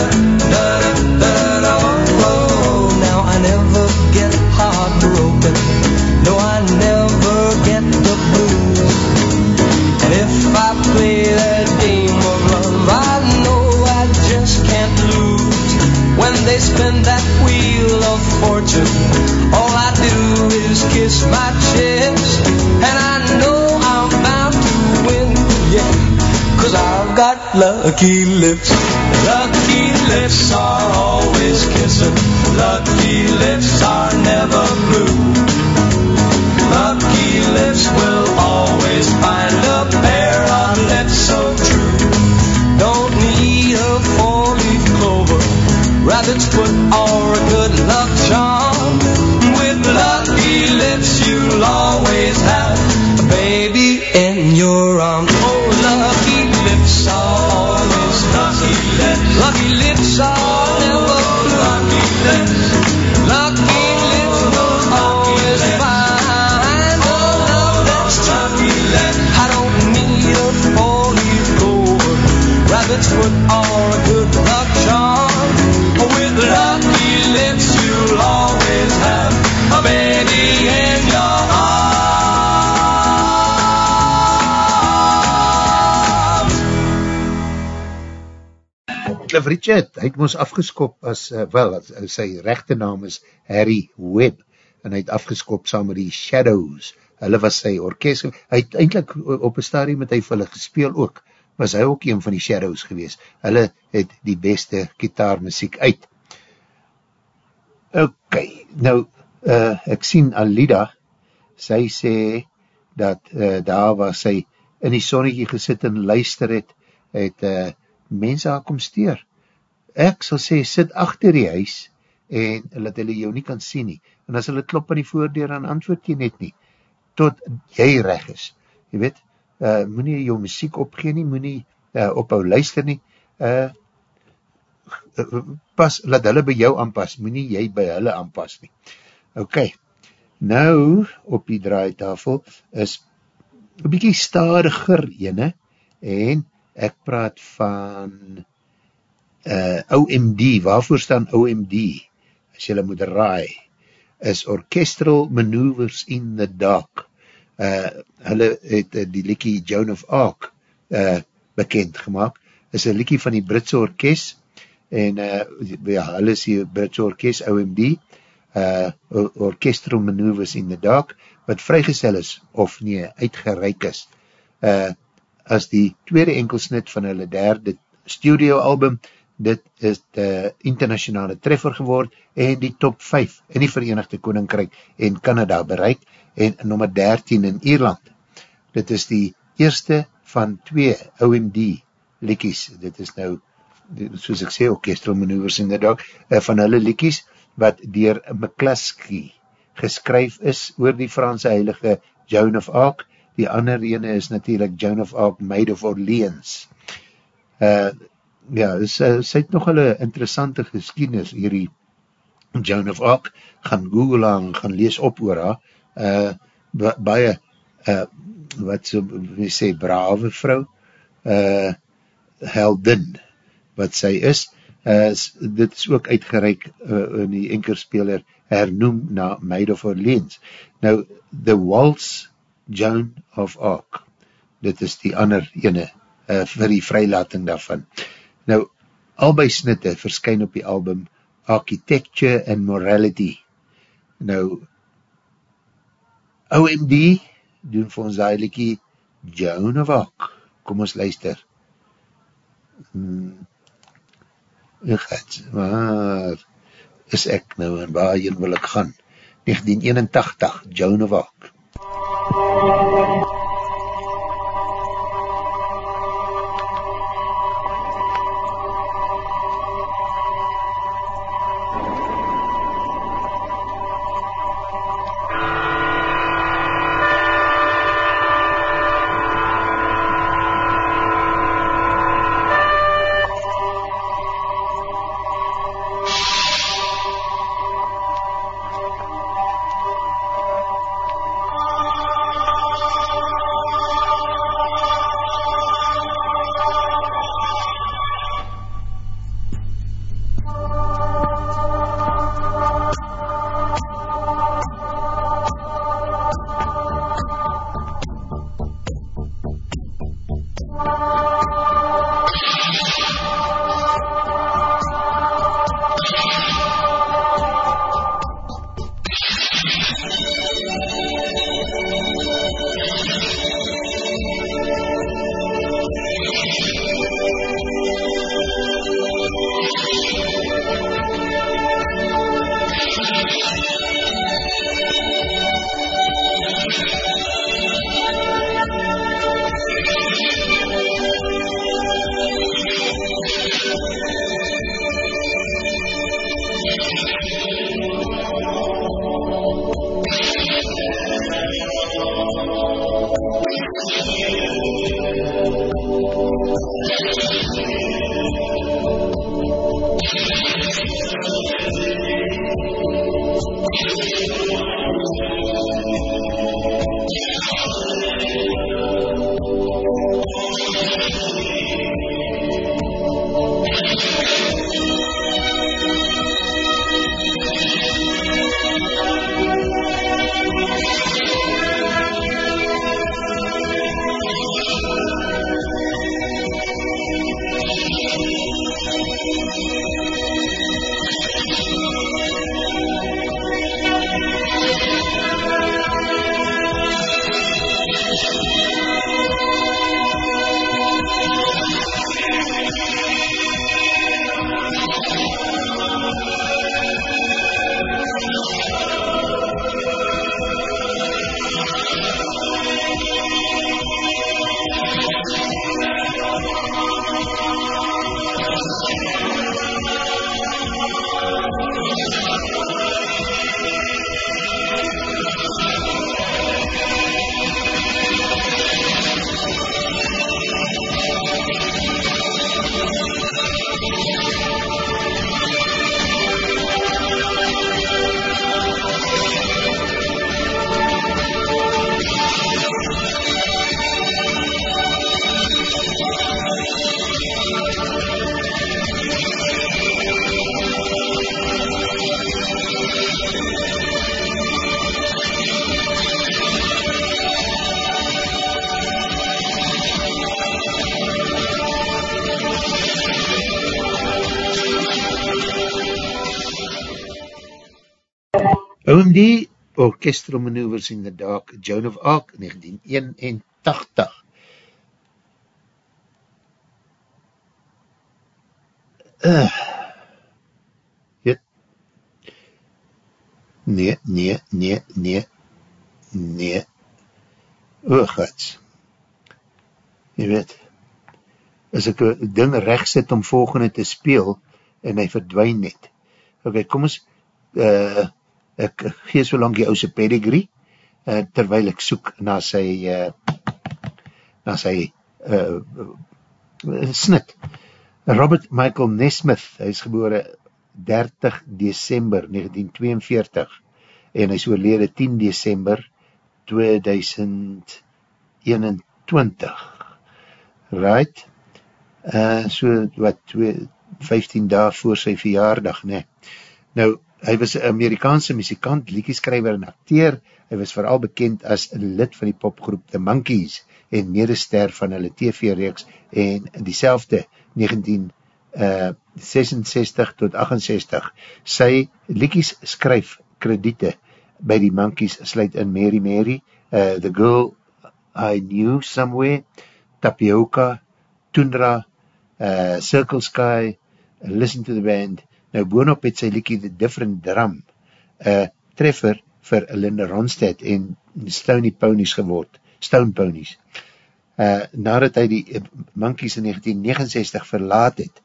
spin that wheel of fortune, all I do is kiss my chest. And I know I'm bound to win, yeah. Cause I've got lucky lips. Lucky lips are always kissing. Lucky lips are never blue. Lucky lips will always find rabbit's foot, or a good luck charm. With lucky lips, you'll always have a baby in your arms. Oh, lucky lips are always lucky lips. Lucky lips are never. Lucky lips. Lucky lips will always find a love that's lucky lips. I don't need a rabbit's foot, or Cliff Richard, hy het ons afgeskop as, uh, wel, as, as sy rechte naam is Harry Webb, en hy het afgeskop saam met die Shadows, hulle was sy orkest, hy het eindelijk op een stadium met hy vir hulle gespeel ook, was hy ook een van die Shadows gewees, hulle het die beste gitaarmuziek uit. Ok, nou, uh, ek sien Alida, sy sê, dat uh, daar waar sy in die sonnetje gesit en luister het, het uh, mense haar kom steer. Ek sal sê, sit achter die huis, en laat hulle jou nie kan sien nie. En as hulle klop aan die voordeur, dan antwoord jy net nie, tot jy reg is. Jy weet, uh, moet nie jou muziek opgeen nie, moet nie uh, ophou luister nie, uh, pas, laat hulle by jou aanpas, moet nie jy by hulle aanpas nie. Ok, nou op die draaitafel is een bykie stadiger ene, en ek praat van uh, OMD, waarvoor staan OMD, as jylle moet raai, is Orchestral Maneuvers in the Dark. Uh, hulle het uh, die liekie Joan of Arc uh, bekend gemaakt, is een liekie van die Britse orkest, en uh, ja, hulle is die Britse orkest, OMD, uh, Orchestral Maneuvers in the Dark, wat vrygestel is, of nie, uitgereik is, uh, as die tweede enkelsnit van hulle derde studio album, dit is de internationale treffer geword en die top 5 in die Verenigde Koninkryk en Canada bereik en nummer 13 in Ierland. Dit is die eerste van twee OMD likies, dit is nou soos ek sê, orchestral maneuvers in the dog, uh, van hulle likies wat dier McCluskey geskryf is oor die Franse heilige Joan of Arc die ander ene is natuurlijk Joan of Arc, Maid of Orleans. Uh, ja, sy, sy het nog hulle interessante geschiedenis, hierdie Joan of Arc, gaan google aan, gaan lees op oor haar, uh, baie, uh, wat so, wie sê, brave vrou, uh, heldin, wat sy is, uh, dit is ook uitgereik uh, in die enkerspeler hernoem na Maid of Orleans. Nou, The Waltz Joan of Arc, dit is die ander ene, uh, vir die vrylating daarvan. Nou, albei snitte verskyn op die album Architecture and Morality. Nou, OMD doen vir ons duidelikie Joan of Arc. Kom ons luister. Hmm ek het, waar is ek nou en waarheen wil ek gaan? 1981, Joan of Arc. Orchestral Maneuvers in the Dark, Joan of Arc, 1981. Uh, ja. Nee, nee, nee, nee, nee. O, gats. Jy weet, as ek een ding recht sit om volgende te speel, en hy verdwijn net. Ok, kom ons, uh, ek gee so lang die ouse pedigree, uh, terwyl ek soek na sy uh, na sy uh, uh, snit. Robert Michael Nesmith, hy is gebore 30 December 1942 en hy is oorlede 10 December 2021. Right? Uh, so wat, 2, 15 dae voor sy verjaardag, ne. Nou, hy was een Amerikaanse muzikant, liedjeskrijver en acteur, hy was vooral bekend as lid van die popgroep The Monkees en medester van hulle TV-reeks en diezelfde 1966 uh, tot 68. Sy liedjes skryf krediete by die Monkees sluit in Mary Mary, uh, The Girl I Knew Somewhere, Tapioca, Tundra, uh, Circle Sky, Listen to the Band. Nou boonop het sy liekie The Different Drum, uh, treffer vir Linda Ronstadt en Stony Ponies geword, Stone Ponies. Uh, nadat hy die Monkees in 1969 verlaat het,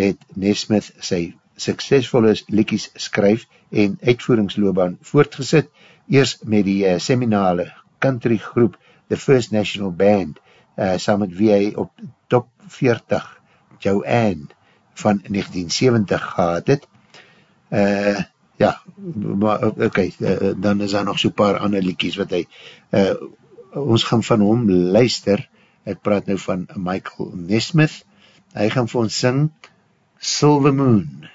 het Nesmith sy suksesvolle liekies skryf en uitvoeringsloobaan voortgesit, eers met die uh, seminale country groep The First National Band, uh, saam met wie hy op top 40 Joanne van 1970 gehad het. Uh, ja, maar oké, okay, uh, dan is daar nog so paar ander liekies wat hy, uh, ons gaan van hom luister, ek praat nou van Michael Nesmith, hy gaan vir ons sing Silver Moon.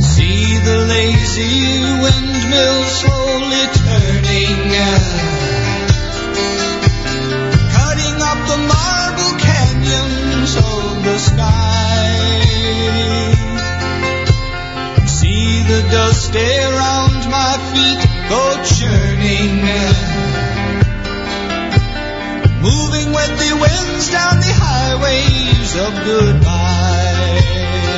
See the lazy windmill slowly Moving with the winds down the highways of goodbye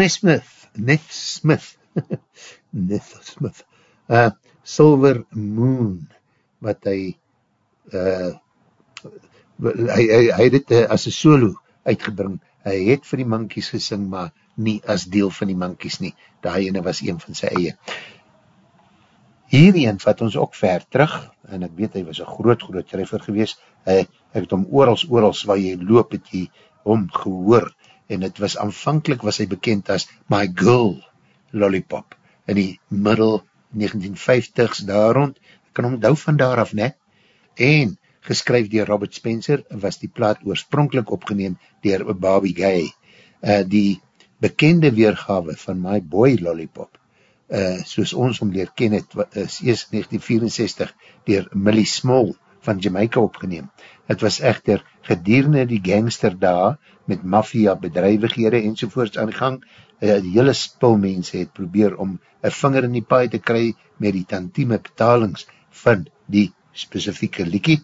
Nesmith, Nesmith, Nesmith, uh, Silver Moon, wat hy, uh, hy, hy, hy het uh, as een solo uitgebring, hy het vir die mankies gesing, maar nie as deel van die mankies nie, daai ene was een van sy eie. Hierheen vat ons ook ver terug, en ek weet hy was een groot, groot treffer gewees, uh, ek het hom oorals, oorals waar jy loop het jy hom gehoor, en het was aanvankelijk was hy bekend as My Girl Lollipop, in die middel 1950s daar rond, kan hom dou van daar af, ne? En, geskryf dier Robert Spencer, was die plaat oorspronkelijk opgeneem dier Bobby Gay. Uh, die bekende weergawe van My Boy Lollipop, uh, soos ons om leer ken het, is eers 1964 dier Millie Small van Jamaica opgeneem. Het was echter gedierende die gangster daar met maffia bedrijvighede enzovoorts aan gang. Uh, die hele spulmense het probeer om een vinger in die paai te kry met die tantieme betalings van die specifieke liekie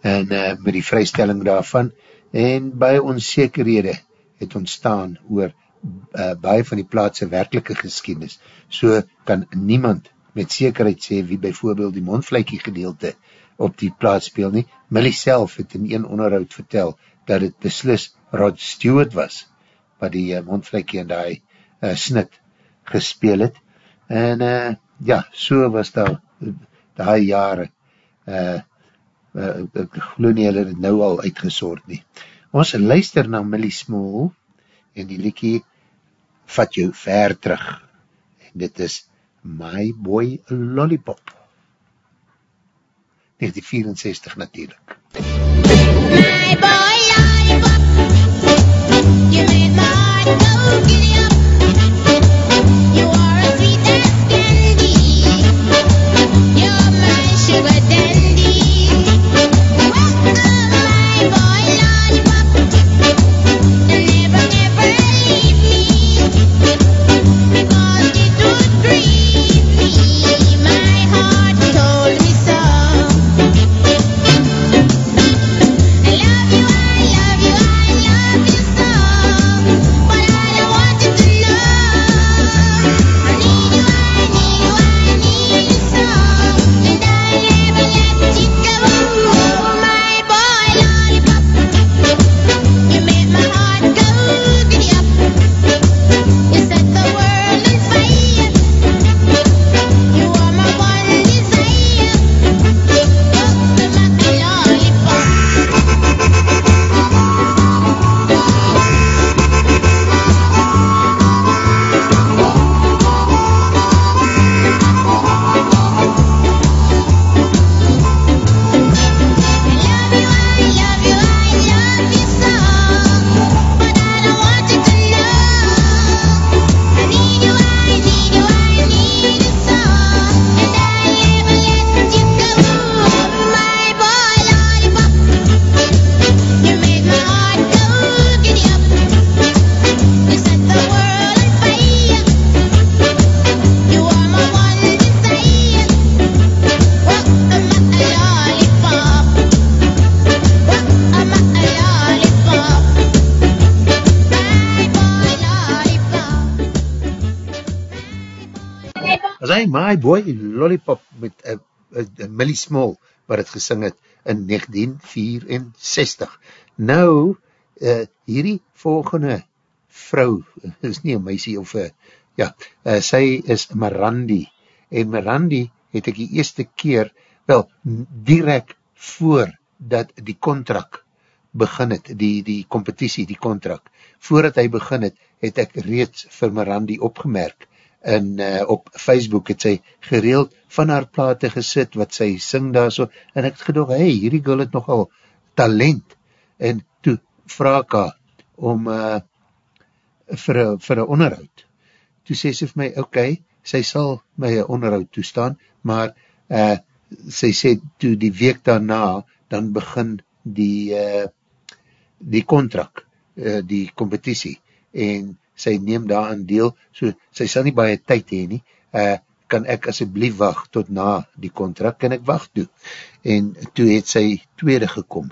en uh, met die vrystelling daarvan en baie onzekerhede het ontstaan oor uh, baie van die plaatse werkelike geschiedenis. So kan niemand met zekerheid sê wie bijvoorbeeld die mondvleikie gedeelte op die plaats speel nie. Millie self het in een onderhoud vertel dat het beslis Rod Stewart was, wat die uh, mondvleikie in die uh, snit gespeel het. En uh, ja, so was daar die jare uh, uh, ek geloof nie hulle het nou al uitgesoord nie. Ons luister na Millie Small en die liekie vat jou ver terug en dit is My Boy Lollipop 1964 natuurlijk My boy lollipop You. Made my heart go giddy My Boy Lollipop met uh, uh, Millie Small wat het gesing het in 1964. Nou, uh, hierdie volgende vrou, is nie een meisie of een, ja, uh, sy is Mirandi en Mirandi het ek die eerste keer, wel, direct voor dat die contract begin het, die, die competitie, die contract, voordat hy begin het, het ek reeds vir Mirandi opgemerk, en uh, op Facebook het sy gereeld van haar plate gesit, wat sy sing daar so, en ek het gedoog, hey, hierdie girl het nogal talent, en toe vraag ek haar om uh, vir een onderhoud. Toe sê sy vir my, ok, sy sal my een onderhoud toestaan, maar uh, sy sê toe die week daarna, dan begin die uh, die contract, uh, die competitie, en sy neem daaraan deel, so sy sal nie baie tyd heen nie, uh, kan ek asjeblief wacht tot na die contract, kan ek wacht toe. En toe het sy tweede gekom,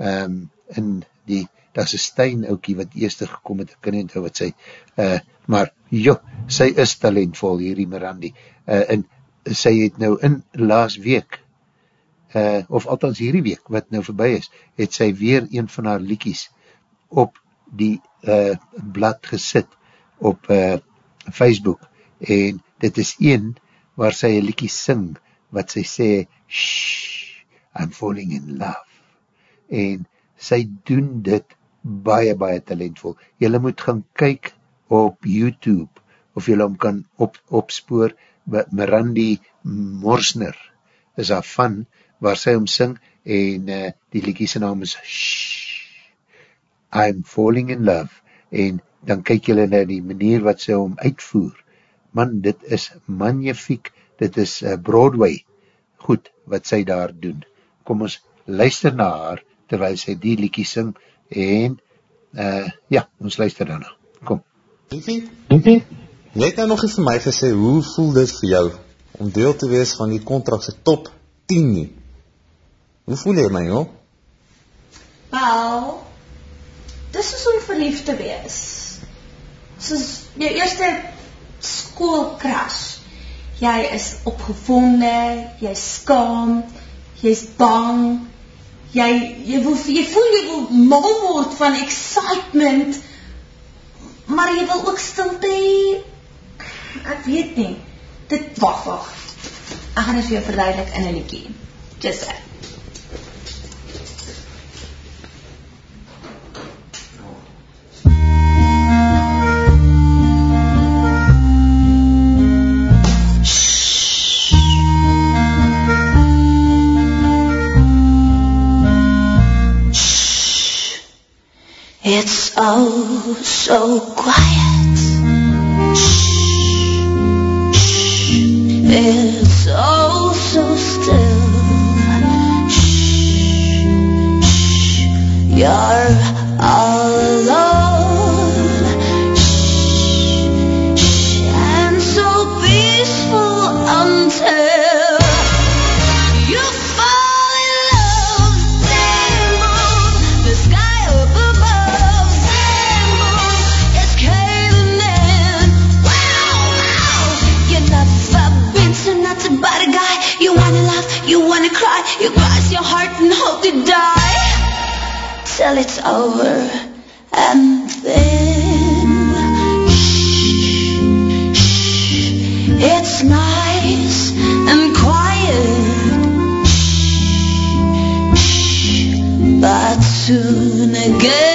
um, in die, dat is een stein oukie wat eerste gekom het, ek kan nie wat sy, uh, maar joh, sy is talentvol hierdie Mirandi, uh, en sy het nou in laas week, uh, of althans hierdie week, wat nou voorbij is, het sy weer een van haar liekies op die uh, blad gesit op uh, Facebook. En dit is een waar sy een liekie sing wat sy sê, shh, I'm falling in love. En sy doen dit baie, baie talentvol. Julle moet gaan kyk op YouTube, of julle hom kan op, opspoor, Mirandi Morsner is daar van, waar sy hom sing, en uh, die liekie sy naam is Shhh, I'm Falling in Love, en dan kyk julle na die manier wat sy hom uitvoer. Man, dit is magnifiek, dit is uh, Broadway, goed, wat sy daar doen. Kom ons luister na haar, terwyl sy die liekie sing, en uh, ja, ons luister daarna. Kom. Liefie? Liefie? Jy het nou nog eens vir my gesê, hoe voel dit vir jou, om deel te wees van die contractse top 10 nie? Hoe voel jy my, joh? Wel, dis is om verliefd te wees. Soos jou eerste schoolcrash. Jy is opgevonde, jy is skaam, jy is bang, jy, jy, wil, jy voel jy wil mal word van excitement, maar jy wil ook stilte ek weet nie, dit, wacht, wacht, ek gaan dit vir jou verduidelik in een liekie, just that. It's oh so quiet. Shh, shh. It's oh so still. Shh, shh. You're alone. Till it's over and then. Shh, shh. It's nice and quiet. Shh, but soon again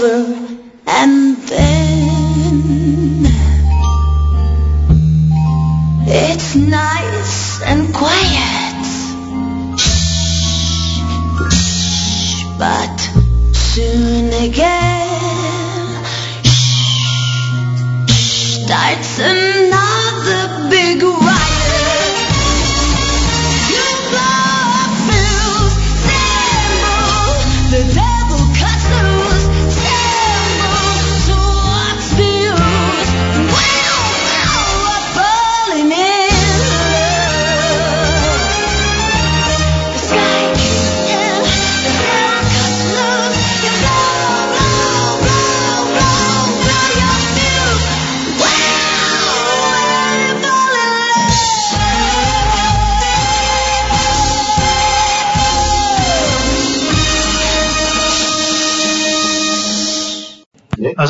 over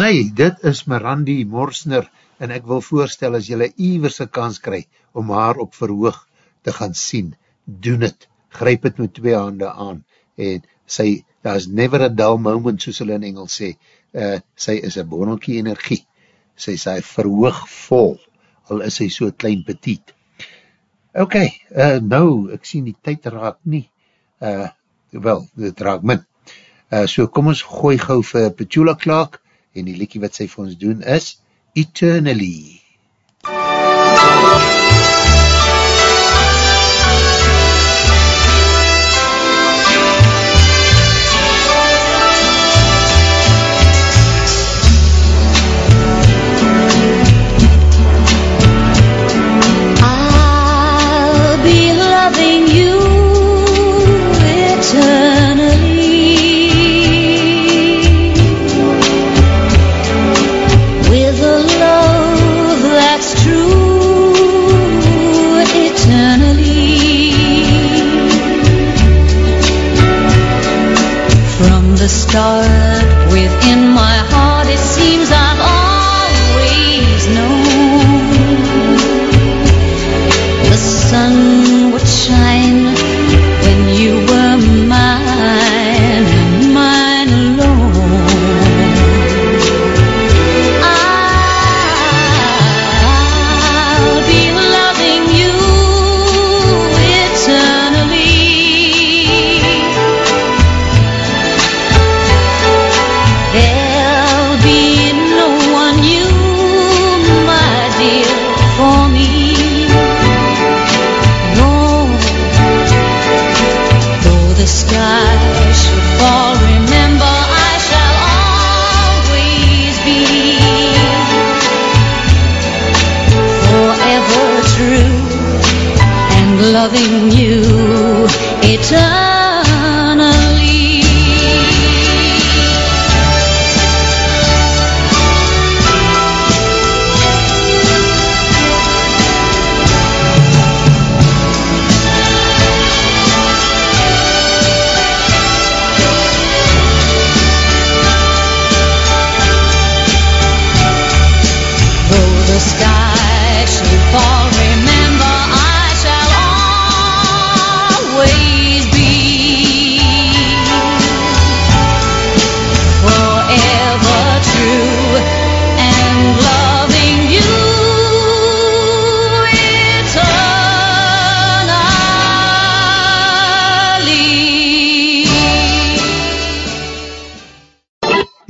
Hy, dit is Mirandi Morsner en ek wil voorstel as jylle iwerse kans kry om haar op verhoog te gaan sien, doen het, gryp het met twee hande aan, en sy, daar is never a dull moment, soos hulle in Engels sê, uh, sy is een bonelkie energie, sy is hy verhoog vol, al is hy so klein petiet. Ok, uh, nou, ek sien die tyd raak nie, uh, wel, dit raak min. Uh, so kom ons gooi gauw vir Petula Clark, en die liekie wat sy vir ons doen is, Eternally. I'll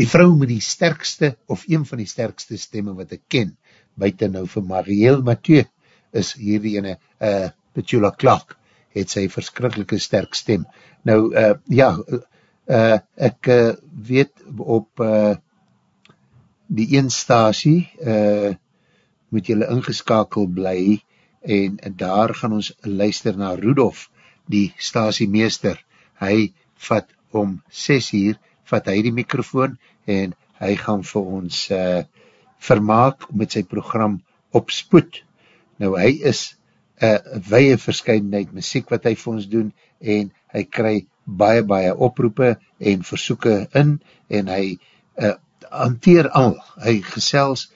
Die vrou met die sterkste, of een van die sterkste stemme wat ek ken, buiten nou vir Marielle Mathieu, is hierdie ene, uh, Petula Clark, het sy verskrikkelike sterk stem. Nou, uh, ja, uh, ek uh, weet op uh, die een stasie, uh, moet jylle ingeskakel bly, en daar gaan ons luister na Rudolf, die stasiemeester. Hy vat om 6 uur, vat hy die microfoon, en hy gaan vir ons uh, vermaak met sy program op spoed. Nou hy is een uh, weie verscheidenheid muziek wat hy vir ons doen, en hy kry baie, baie oproepe en versoeken in, en hy uh, hanteer al, hy gesels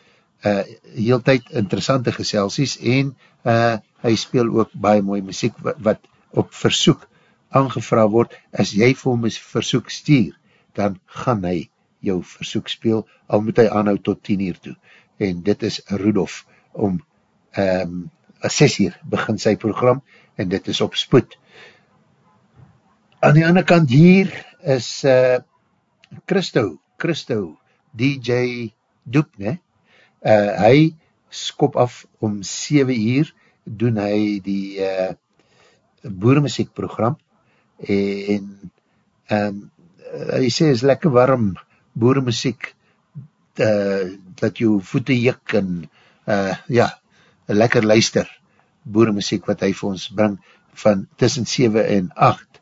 uh, heel tyd interessante geselsies, en uh, hy speel ook baie mooie muziek wat, wat op versoek aangevra word, as jy vir hom versoek stuur, dan gaan hy jou versoek speel, al moet hy aanhou tot 10 uur toe. En dit is Rudolf, om um, 6 uur begin sy program, en dit is op spoed. Aan die ander kant hier is uh, Christo, Christo, DJ Doep, ne? Uh, hy skop af om 7 uur, doen hy die uh, boeremuziekprogram, en um, hy sê is lekker warm boeremuziek uh, dat jou voete jik en uh, ja, lekker luister boeremuziek wat hy vir ons bring van tussen 7 en 8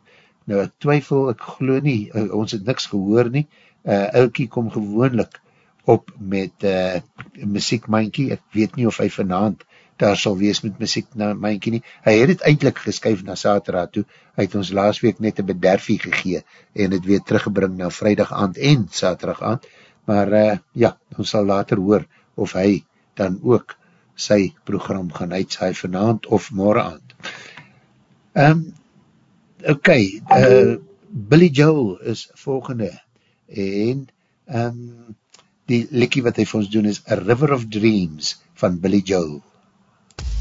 nou ek twyfel, ek glo nie uh, ons het niks gehoor nie. Uh, Elkie kom gewoonlik op met uh, muziekmankie, ek weet nie of hy vanavond daar sal wees met muziek na Mynkie nie. Hy het het eindelijk geskyf na saterdag toe, hy het ons laatst week net een bederfie gegee en het weer teruggebring na vrijdag aand en saterdag aand, maar uh, ja, ons sal later hoor of hy dan ook sy program gaan uitsaai vanavond of morgen aand. Um, ok, uh, Billy Joel is volgende en um, die likkie wat hy vir ons doen is A River of Dreams van Billy Joel.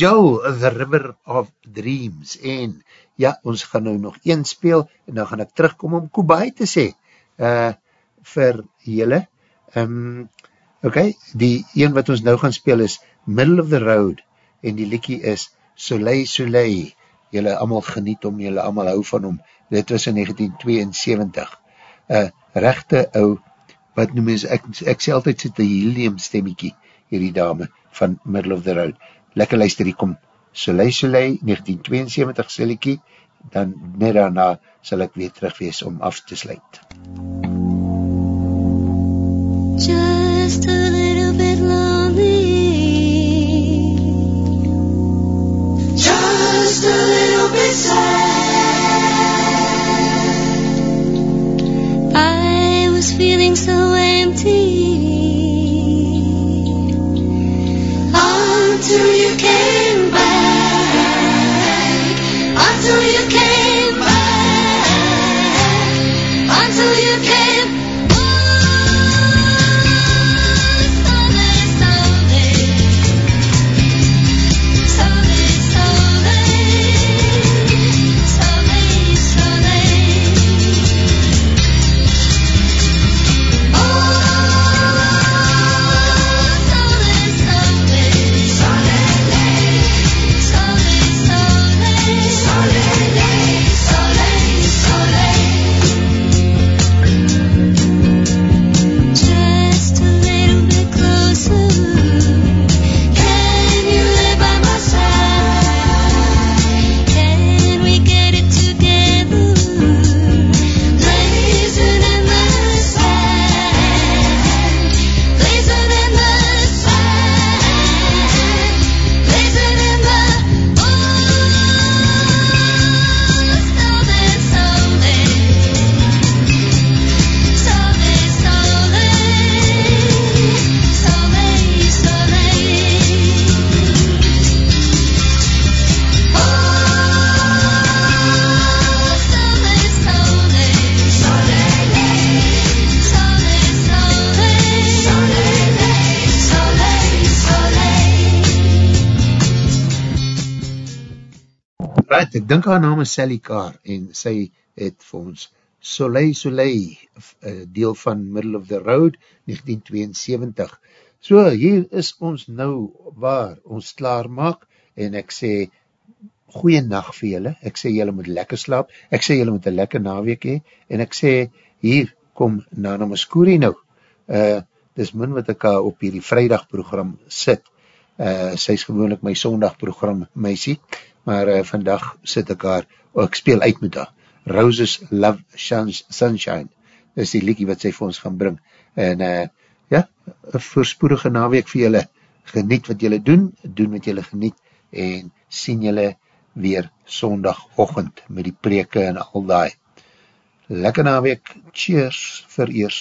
Joel, The River of Dreams. En ja, ons gaan nou nog een speel en dan gaan ek terugkom om Kubai te sê uh, vir jylle um, ehm, ok, die een wat ons nou gaan speel is Middle of the Road en die liekie is Soleil Soleil. Jylle allemaal geniet om, jylle allemaal hou van hom dit was in 1972 uh, eh, rechte ou wat noem is, ek, ek sê altyd sit die helium stemmiekie hierdie dame van Middle of the Road. Lekker luister, hier kom. Soleil Soleil 1972 Silikie, dan net daarna sal ek weer terug wees om af te sluit. Just a little bit lonely. Just a little bit sad. I was feeling so empty. Right, ek dink haar naam is Sally Carr en sy het vir ons Soleil Soleil uh, deel van Middle of the Road 1972. So hier is ons nou waar ons klaar maak en ek sê goeie nacht vir julle, ek sê julle moet lekker slaap, ek sê julle moet een lekker naweek hee, en ek sê hier kom Nana Muscuri nou, uh, dis min wat ek op hierdie vrijdag program sit, uh, sy is gewoonlik my sondag program meisie, maar uh, vandag sit ek haar, oh, ek speel uit met haar, Roses Love Sunshine, is die liekie wat sy vir ons gaan bring, en uh, ja, voorspoedige naweek vir julle, geniet wat julle doen, doen wat julle geniet, en sien julle weer sondagochtend met die preke en al die. Lekker naweek, cheers vir eers.